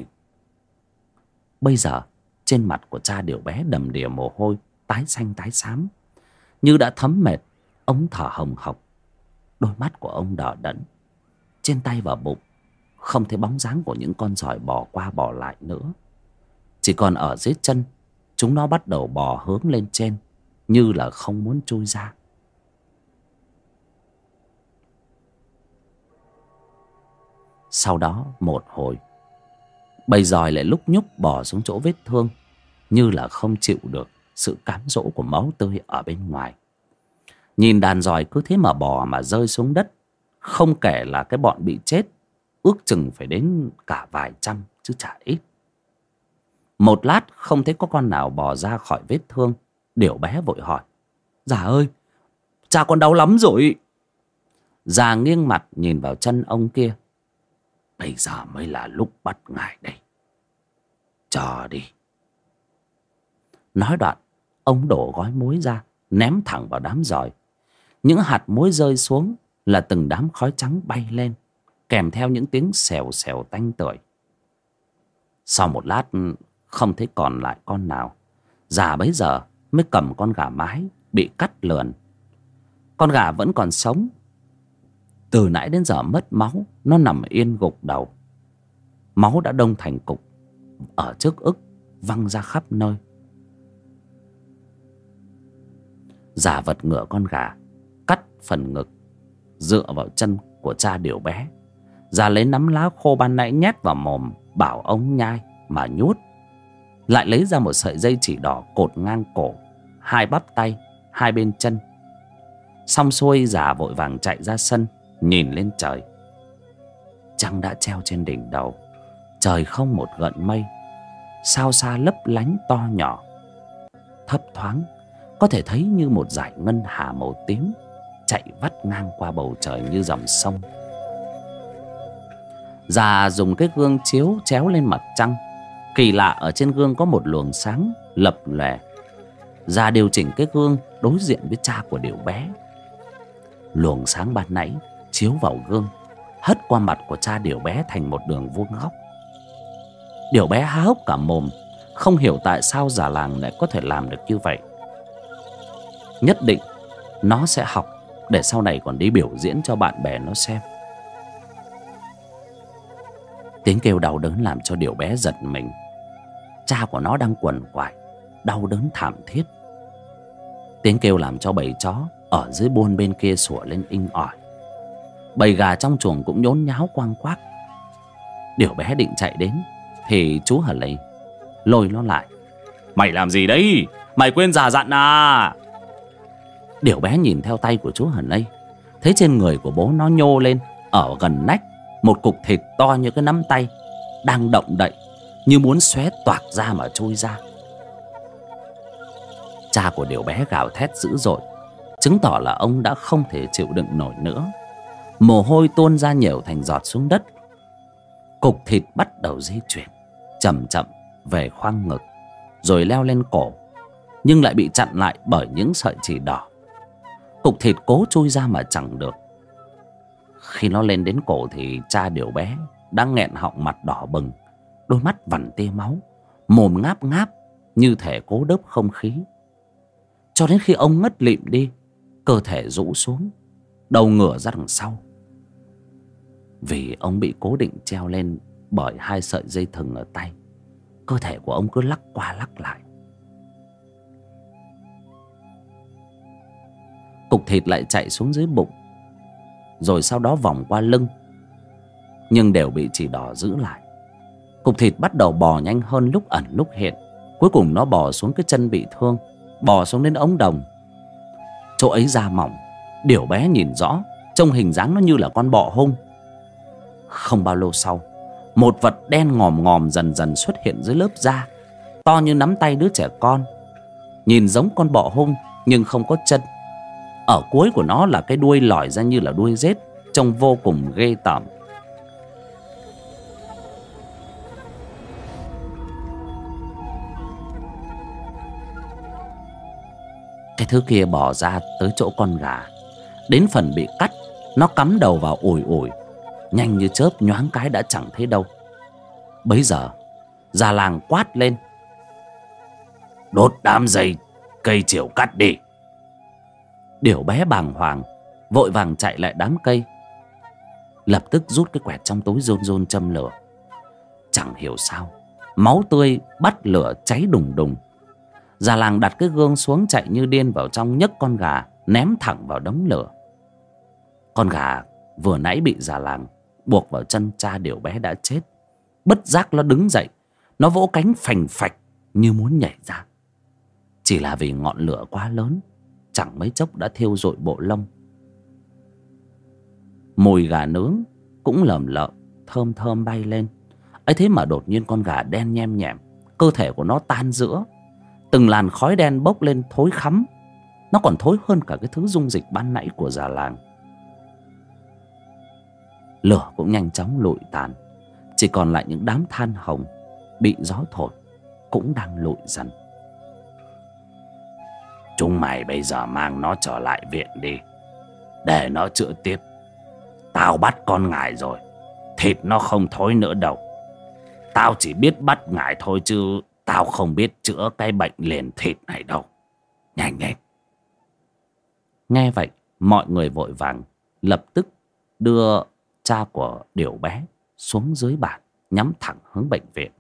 Bây giờ, trên mặt của cha điều bé đầm đìa mồ hôi, tái xanh tái xám. Như đã thấm mệt ống thở hồng hộc. Đôi mắt của ông đỏ đẫn. Trên tay và bụng, Không thấy bóng dáng của những con giỏi bò qua bò lại nữa. Chỉ còn ở dưới chân, Chúng nó bắt đầu bò hướng lên trên, Như là không muốn trôi ra. Sau đó một hồi. Bầy dòi lại lúc nhúc bò xuống chỗ vết thương, như là không chịu được sự cám dỗ của máu tươi ở bên ngoài. Nhìn đàn giòi cứ thế mà bò mà rơi xuống đất, không kể là cái bọn bị chết, ước chừng phải đến cả vài trăm, chứ chả ít. Một lát không thấy có con nào bò ra khỏi vết thương điểu bé vội hỏi, già ơi, cha con đau lắm rồi. Già nghiêng mặt nhìn vào chân ông kia bây giờ mới là lúc bắt ngài đây. Chờ đi. Nói đoạn, ông đổ gói muối ra, ném thẳng vào đám giỏi những hạt muối rơi xuống là từng đám khói trắng bay lên, kèm theo những tiếng xèo xèo tanh tưởi. Sau một lát, không thấy còn lại con nào. Già bấy giờ mới cầm con gà mái bị cắt lườn. Con gà vẫn còn sống từ nãy đến giờ mất máu, nó nằm yên gục đầu. Máu đã đông thành cục, ở trước ức, văng ra khắp nơi. Giả vật ngựa con gà, cắt phần ngực, dựa vào chân của cha điều bé. Già lấy nắm lá khô ban nãy nhét vào mồm, bảo ông nhai mà nhút. Lại lấy ra một sợi dây chỉ đỏ cột ngang cổ, hai bắp tay, hai bên chân. Xong xuôi già vội vàng chạy ra sân nhìn lên trời. Trăng đã treo trên đỉnh đầu, trời không một gợn mây, sao xa lấp lánh to nhỏ. Thấp thoáng, có thể thấy như một dải ngân hà màu tím, chạy vắt ngang qua bầu trời như dòng sông. Già dùng cái gương chiếu chéo lên mặt trăng, kỳ lạ ở trên gương có một luồng sáng lập lòe. Già điều chỉnh cái gương đối diện với cha của điều bé. Luồng sáng ban nãy chiếu vào gương, hất qua mặt của cha điều bé thành một đường vuông góc. Điều bé há hốc cả mồm, không hiểu tại sao già làng lại có thể làm được như vậy. Nhất định, nó sẽ học, để sau này còn đi biểu diễn cho bạn bè nó xem. Tiếng kêu đau đớn làm cho điều bé giật mình. Cha của nó đang quằn quại, đau đớn thảm thiết. Tiếng kêu làm cho bầy chó ở dưới buôn bên kia sủa lên inh ỏi bầy gà trong chuồng cũng nhốn nháo quang quác. Điểu bé định chạy đến thì chú hờ lấy lôi nó lại. Mày làm gì đấy? Mày quên già dặn à? Điểu bé nhìn theo tay của chú hờ lây thấy trên người của bố nó nhô lên ở gần nách một cục thịt to như cái nắm tay đang động đậy như muốn xé toạc ra mà trôi ra. Cha của điểu bé gào thét dữ dội chứng tỏ là ông đã không thể chịu đựng nổi nữa mồ hôi tuôn ra nhiều thành giọt xuống đất. Cục thịt bắt đầu di chuyển, chậm chậm về khoang ngực, rồi leo lên cổ, nhưng lại bị chặn lại bởi những sợi chỉ đỏ. Cục thịt cố chui ra mà chẳng được. Khi nó lên đến cổ thì cha điều bé đang nghẹn họng mặt đỏ bừng, đôi mắt vằn tia máu, mồm ngáp ngáp như thể cố đớp không khí. Cho đến khi ông ngất lịm đi, cơ thể rũ xuống, đầu ngửa ra đằng sau vì ông bị cố định treo lên bởi hai sợi dây thừng ở tay. Cơ thể của ông cứ lắc qua lắc lại. Cục thịt lại chạy xuống dưới bụng, rồi sau đó vòng qua lưng, nhưng đều bị chỉ đỏ giữ lại. Cục thịt bắt đầu bò nhanh hơn lúc ẩn lúc hiện. Cuối cùng nó bò xuống cái chân bị thương, bò xuống đến ống đồng. Chỗ ấy da mỏng điểu bé nhìn rõ, trông hình dáng nó như là con bọ hung không bao lâu sau, một vật đen ngòm ngòm dần dần xuất hiện dưới lớp da, to như nắm tay đứa trẻ con. Nhìn giống con bọ hung, nhưng không có chân. Ở cuối của nó là cái đuôi lòi ra như là đuôi rết, trông vô cùng ghê tởm. Cái thứ kia bỏ ra tới chỗ con gà. Đến phần bị cắt, nó cắm đầu vào ủi ủi nhanh như chớp nhoáng cái đã chẳng thấy đâu. Bấy giờ già làng quát lên. Đốt đám dây, cây chiều cắt đi. Điểu bé bàng hoàng, vội vàng chạy lại đám cây. Lập tức rút cái quẹt trong túi rôn rôn châm lửa. Chẳng hiểu sao, máu tươi bắt lửa cháy đùng đùng. Già làng đặt cái gương xuống chạy như điên vào trong nhấc con gà ném thẳng vào đống lửa. Con gà vừa nãy bị già làng buộc vào chân cha điều bé đã chết. Bất giác nó đứng dậy, nó vỗ cánh phành phạch như muốn nhảy ra. Chỉ là vì ngọn lửa quá lớn, chẳng mấy chốc đã thiêu rụi bộ lông. Mùi gà nướng cũng lầm lợm thơm thơm bay lên. Ấy thế mà đột nhiên con gà đen nhem nhẹm, cơ thể của nó tan giữa. Từng làn khói đen bốc lên thối khắm. Nó còn thối hơn cả cái thứ dung dịch ban nãy của già làng lửa cũng nhanh chóng lụi tàn. Chỉ còn lại những đám than hồng bị gió thổi cũng đang lụi dần. Chúng mày bây giờ mang nó trở lại viện đi. Để nó chữa tiếp. Tao bắt con ngài rồi. Thịt nó không thối nữa đâu. Tao chỉ biết bắt ngài thôi chứ tao không biết chữa cái bệnh liền thịt này đâu. Nhanh lên. Nghe vậy, mọi người vội vàng lập tức đưa cha của điều bé xuống dưới bàn, nhắm thẳng hướng bệnh viện.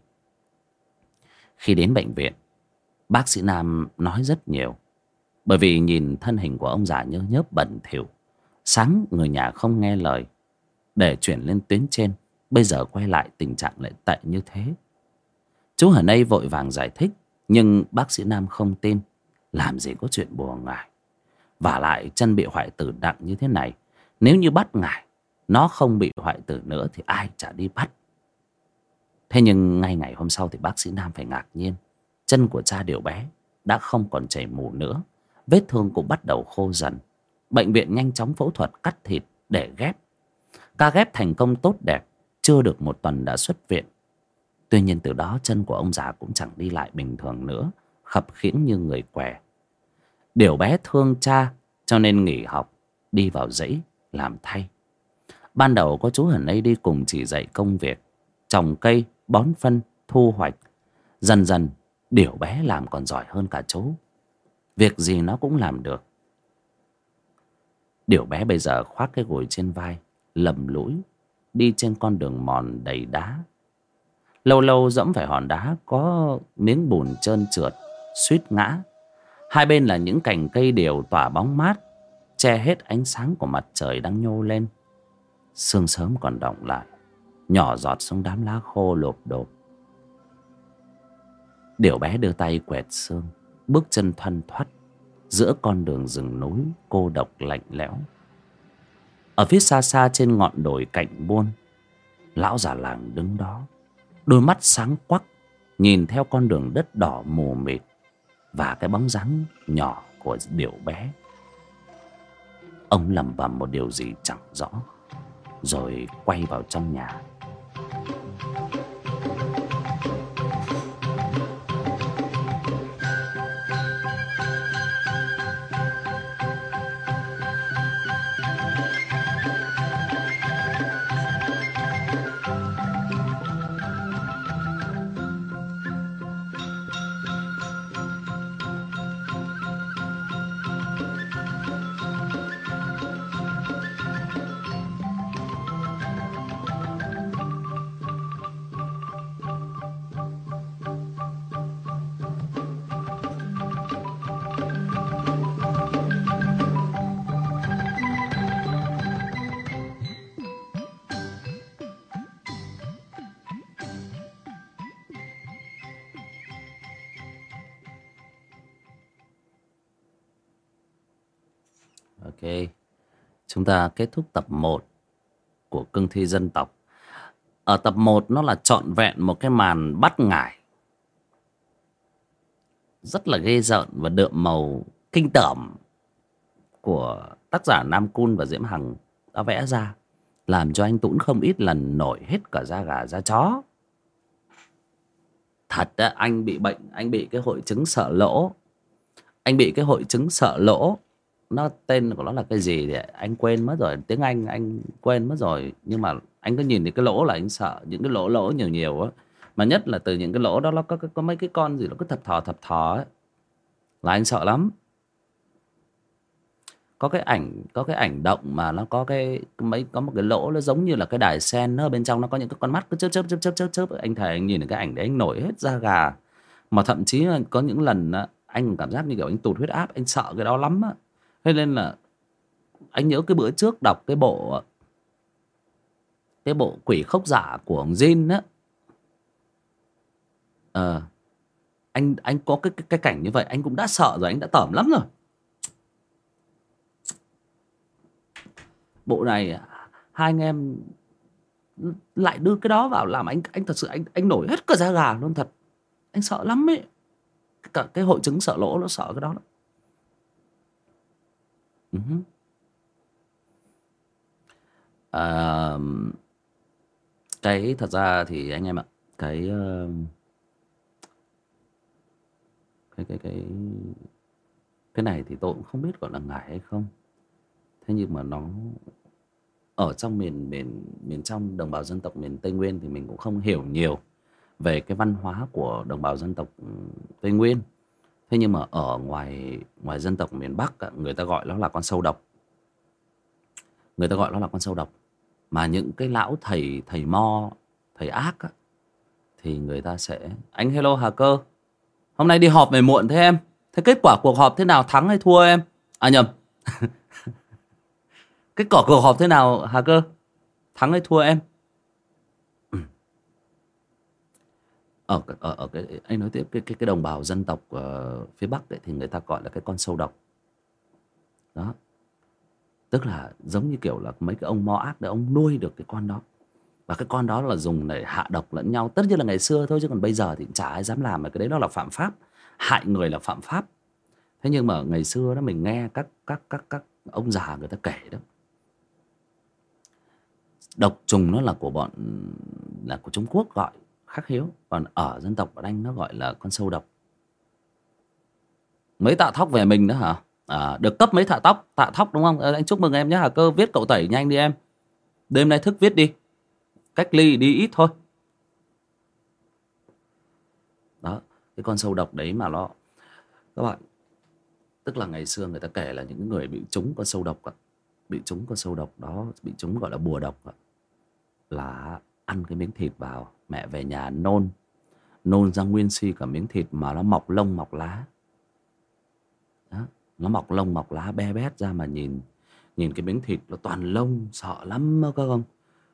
Khi đến bệnh viện, bác sĩ nam nói rất nhiều, bởi vì nhìn thân hình của ông già nhơ nhớp bẩn thỉu, sáng người nhà không nghe lời, để chuyển lên tuyến trên, bây giờ quay lại tình trạng lại tệ như thế. Chú ở đây vội vàng giải thích, nhưng bác sĩ nam không tin, làm gì có chuyện bùa ngài và lại chân bị hoại tử nặng như thế này, nếu như bắt ngài nó không bị hoại tử nữa thì ai chả đi bắt. Thế nhưng ngay ngày hôm sau thì bác sĩ nam phải ngạc nhiên. Chân của cha điều bé đã không còn chảy mù nữa. Vết thương cũng bắt đầu khô dần. Bệnh viện nhanh chóng phẫu thuật, cắt thịt để ghép. Ca ghép thành công tốt đẹp, chưa được một tuần đã xuất viện. Tuy nhiên từ đó chân của ông già cũng chẳng đi lại bình thường nữa, khập khiễng như người què. Điều bé thương cha, cho nên nghỉ học, đi vào dãy làm thay ban đầu có chú hẳn ấy đi cùng chỉ dạy công việc, trồng cây, bón phân, thu hoạch. Dần dần điều bé làm còn giỏi hơn cả chú. Việc gì nó cũng làm được. Điều bé bây giờ khoác cái gối trên vai, lầm lũi, đi trên con đường mòn đầy đá. Lâu lâu dẫm phải hòn đá, có miếng bùn trơn trượt, suýt ngã. Hai bên là những cành cây đều tỏa bóng mát, che hết ánh sáng của mặt trời đang nhô lên sương sớm còn động lại. Nhỏ giọt xuống đám lá khô lộp đột điểu bé đưa tay quẹt sương, bước chân thoăn thoắt giữa con đường rừng núi cô độc lạnh lẽo. Ở phía xa xa trên ngọn đồi cạnh buôn, lão già làng đứng đó, đôi mắt sáng quắc, nhìn theo con đường đất đỏ mù mịt và cái bóng dáng nhỏ của điểu bé. Ông lẩm bẩm một điều gì chẳng rõ rồi quay vào trong nhà. Ta kết thúc tập 1 của cương thi dân tộc. Ở tập 1 nó là trọn vẹn một cái màn bắt ngải. Rất là ghê rợn và đượm màu kinh tởm của tác giả Nam Cun và Diễm Hằng đã vẽ ra. Làm cho anh Tũng không ít lần nổi hết cả da gà da chó. Thật á, anh bị bệnh, anh bị cái hội chứng sợ lỗ. Anh bị cái hội chứng sợ lỗ nó tên của nó là cái gì thì anh quên mất rồi tiếng anh anh quên mất rồi. Nhưng mà anh cứ nhìn thấy cái lỗ là anh sợ những cái lỗ lỗ nhiều nhiều á. Mà nhất là từ những cái lỗ đó nó có, có, có mấy cái con gì nó cứ thập thò thập thò ấy là anh sợ lắm. Có cái ảnh có cái ảnh động mà nó có cái mấy có một cái lỗ nó giống như là cái đài sen nó ở bên trong nó có những cái con mắt cứ chớp chớp chớp chớp chớp chớp. Anh thầy anh nhìn cái ảnh đấy anh nổi hết da gà. Mà thậm chí là có những lần anh cảm giác như kiểu anh tụt huyết áp anh sợ cái đó lắm á thế nên là anh nhớ cái bữa trước đọc cái bộ cái bộ quỷ khốc giả của ông Jin á. Ờ anh anh có cái, cái cái cảnh như vậy anh cũng đã sợ rồi anh đã tởm lắm rồi. Bộ này hai anh em lại đưa cái đó vào làm anh anh thật sự anh anh nổi hết cả da gà luôn thật. Anh sợ lắm ấy. Cả cái hội chứng sợ lỗ nó sợ cái đó lắm à, cái thật ra thì anh em ạ cái cái cái cái cái này thì tôi cũng không biết gọi là ngại hay không. Thế nhưng mà nó ở trong miền miền miền trong đồng bào dân tộc miền tây nguyên thì mình cũng không hiểu nhiều về cái văn hóa của đồng bào dân tộc tây nguyên thế nhưng mà ở ngoài ngoài dân tộc miền bắc người ta gọi nó là con sâu độc. Người ta gọi nó là con sâu độc. Mà những cái lão thầy thầy mo thầy ác á, thì người ta sẽ anh hello hà cơ hôm nay đi họp về muộn thế em. Thế kết quả cuộc họp thế nào thắng hay thua em? À nhầm. *laughs* Kết quả cuộc họp thế nào hà cơ? Thắng hay thua em? Ở ở, ở cái anh nói tiếp cái cái cái đồng bào dân tộc uh, phía bắc ấy, thì người ta gọi là cái con sâu độc. Đó. Tức là giống như kiểu là mấy cái ông mo ác để ông nuôi được cái con đó. Và cái con đó là dùng để hạ độc lẫn nhau. Tất nhiên là ngày xưa thôi chứ còn bây giờ thì chả ai dám làm mà cái đấy đó là phạm pháp. Hại người là phạm pháp. Thế nhưng mà ngày xưa đó mình nghe các các các các ông già người ta kể đó. Độc trùng nó là của bọn là của Trung Quốc gọi khắc hiếu. Còn ở dân tộc ở anh nó gọi là con sâu độc. Mấy tạ thóc về mình nữa hả? À, được cấp mấy tạ tóc tạ thóc đúng không? Ờ, anh chúc mừng em nhé hà cơ viết cậu tẩy nhanh đi em. Đêm nay thức viết đi. Cách ly đi ít thôi. Đó cái con sâu độc đấy mà nó các bạn tức là ngày xưa người ta kể là những người bị trúng con sâu độc bị trúng con sâu độc đó bị trúng gọi là bùa độc là ăn cái miếng thịt vào, mẹ về nhà nôn nôn ra nguyên si cả miếng thịt mà nó mọc lông, mọc lá. Đó. nó mọc lông, mọc lá, be bét ra mà nhìn nhìn cái miếng thịt nó toàn lông, sợ lắm đó các ông.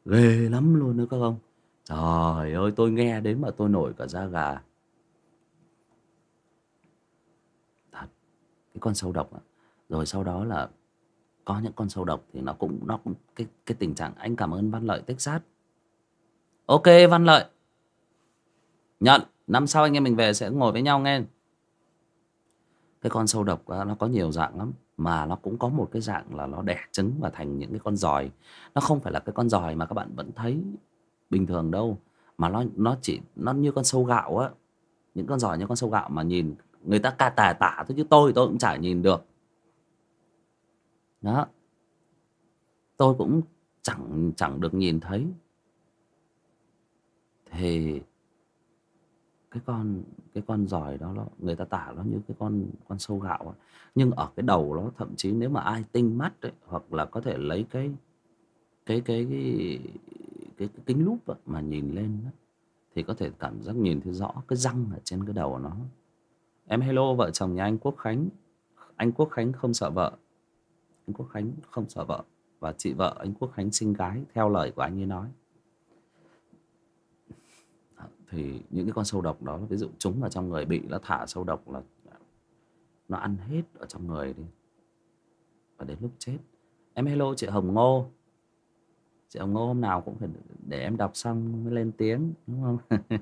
Ghê lắm luôn đó các ông. Trời ơi, tôi nghe đến mà tôi nổi cả da gà. Thật, cái con sâu độc rồi sau đó là có những con sâu độc thì nó cũng nó cũng, cái cái tình trạng anh cảm ơn văn lợi texas ok, văn lợi. Nhận, năm sau anh em mình về sẽ ngồi với nhau nghe. Cái con sâu độc nó có nhiều dạng lắm, mà nó cũng có một cái dạng là nó đẻ trứng và thành những cái con giòi. Nó không phải là cái con giòi mà các bạn vẫn thấy bình thường đâu, mà nó nó chỉ, nó như con sâu gạo á. Những con giòi như con sâu gạo mà nhìn, người ta ca tà tả thôi, chứ tôi tôi cũng chả nhìn được. Đó. Tôi cũng chẳng chẳng được nhìn thấy thì cái con cái con giỏi đó nó người ta tả nó như cái con con sâu gạo ấy. nhưng ở cái đầu nó thậm chí nếu mà ai tinh mắt ấy, hoặc là có thể lấy cái cái cái cái, cái, cái kính lúp ấy, mà nhìn lên ấy, thì có thể cảm giác nhìn thấy rõ cái răng ở trên cái đầu của nó. Em hello vợ chồng nhà anh Quốc Khánh. Anh Quốc Khánh không sợ vợ. Anh Quốc Khánh không sợ vợ. Và chị vợ anh Quốc Khánh sinh gái theo lời của anh ấy nói thì những cái con sâu độc đó, ví dụ chúng vào trong người bị nó thả sâu độc là nó ăn hết ở trong người đi. Và đến lúc chết. Em hello chị Hồng Ngô. Chị Hồng Ngô hôm nào cũng phải để em đọc xong mới lên tiếng, đúng không? *laughs*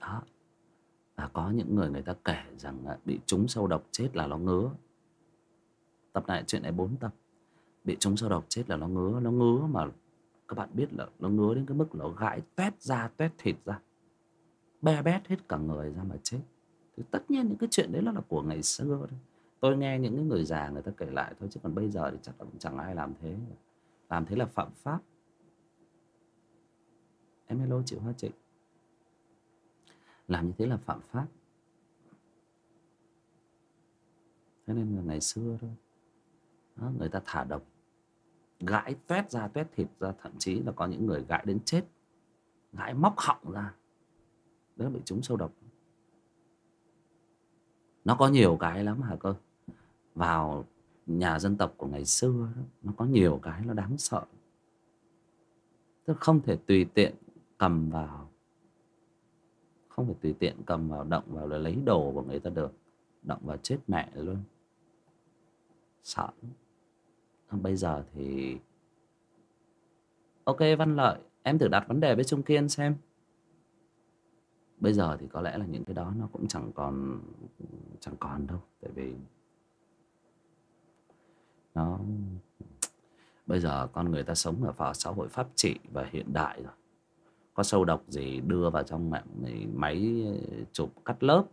Đó. Và có những người người ta kể rằng bị trúng sâu độc chết là nó ngứa. Tập này, chuyện này bốn tập. Bị trúng sâu độc chết là nó ngứa nó ngứa mà các bạn biết là nó ngứa đến cái mức nó gãi toét da toét thịt ra. Be bét hết cả người ra mà chết. Thì tất nhiên những cái chuyện đấy nó là của ngày xưa thôi. Tôi nghe những cái người già người ta kể lại thôi chứ còn bây giờ thì chắc là cũng chẳng ai làm thế. Làm thế là phạm pháp. Em hello chị hoa trịnh. Làm như thế là phạm pháp. Thế nên là ngày xưa thôi. Đó, người ta thả độc gãi toét ra toét thịt ra, thậm chí là có những người gãi đến chết, gãi móc họng ra. Đó bị trúng sâu độc. Nó có nhiều cái lắm hả cơ? Vào nhà dân tộc của ngày xưa, nó có nhiều cái nó đáng sợ. Tức không thể tùy tiện cầm vào. Không thể tùy tiện cầm vào, động vào là lấy đồ của người ta được. Động vào chết mẹ luôn. Sợ bây giờ thì ok văn lợi, em thử đặt vấn đề với trung kiên xem. Bây giờ thì có lẽ là những cái đó nó cũng chẳng còn chẳng còn đâu, tại vì nó, bây giờ con người ta sống ở vào xã hội pháp trị và hiện đại rồi. Có sâu độc gì đưa vào trong mạng máy chụp cắt lớp.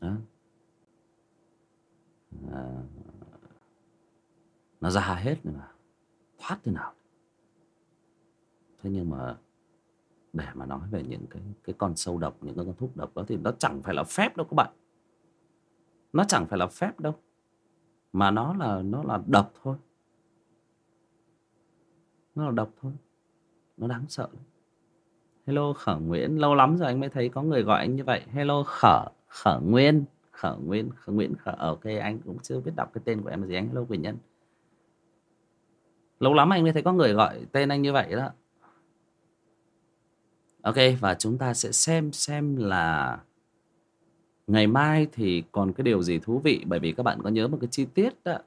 Đó. À, nó ra hết rồi mà. Thoát thế nào? Thế nhưng mà để mà nói về những cái cái con sâu độc những cái con thuốc độc đó thì nó chẳng phải là phép đâu các bạn. Nó chẳng phải là phép đâu mà nó là nó là độc thôi. Nó là độc thôi. Nó đáng sợ lắm. hello khở nguyễn lâu lắm rồi anh mới thấy có người gọi anh như vậy. Hello khở khở nguyên khở nguyên khở nguyễn khở cái ờ, anh cũng chưa biết đọc cái tên của em là gì anh hello quỳnh nhân. Lâu lắm anh mới thấy có người gọi tên anh như vậy đó. Ok và chúng ta sẽ xem xem là ngày mai thì còn cái điều gì thú vị bởi vì các bạn có nhớ một cái chi tiết đó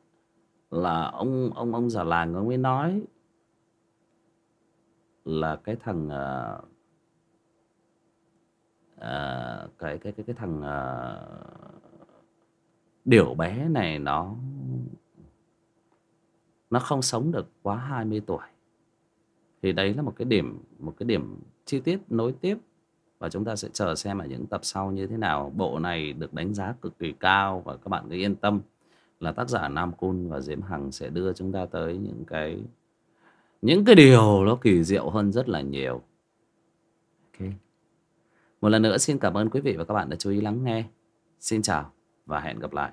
là ông ông ông già làng ông ấy nói là cái thằng uh, uh, cái cái cái cái thằng uh, điểu bé này nó nó không sống được quá 20 tuổi. Thì đấy là một cái điểm, một cái điểm chi tiết nối tiếp. Và chúng ta sẽ chờ xem ở những tập sau như thế nào. Bộ này được đánh giá cực kỳ cao và các bạn cứ yên tâm là tác giả Nam Cun và Diễm Hằng sẽ đưa chúng ta tới những cái những cái điều nó kỳ diệu hơn rất là nhiều. Ok. Một lần nữa xin cảm ơn quý vị và các bạn đã chú ý lắng nghe. Xin chào và hẹn gặp lại.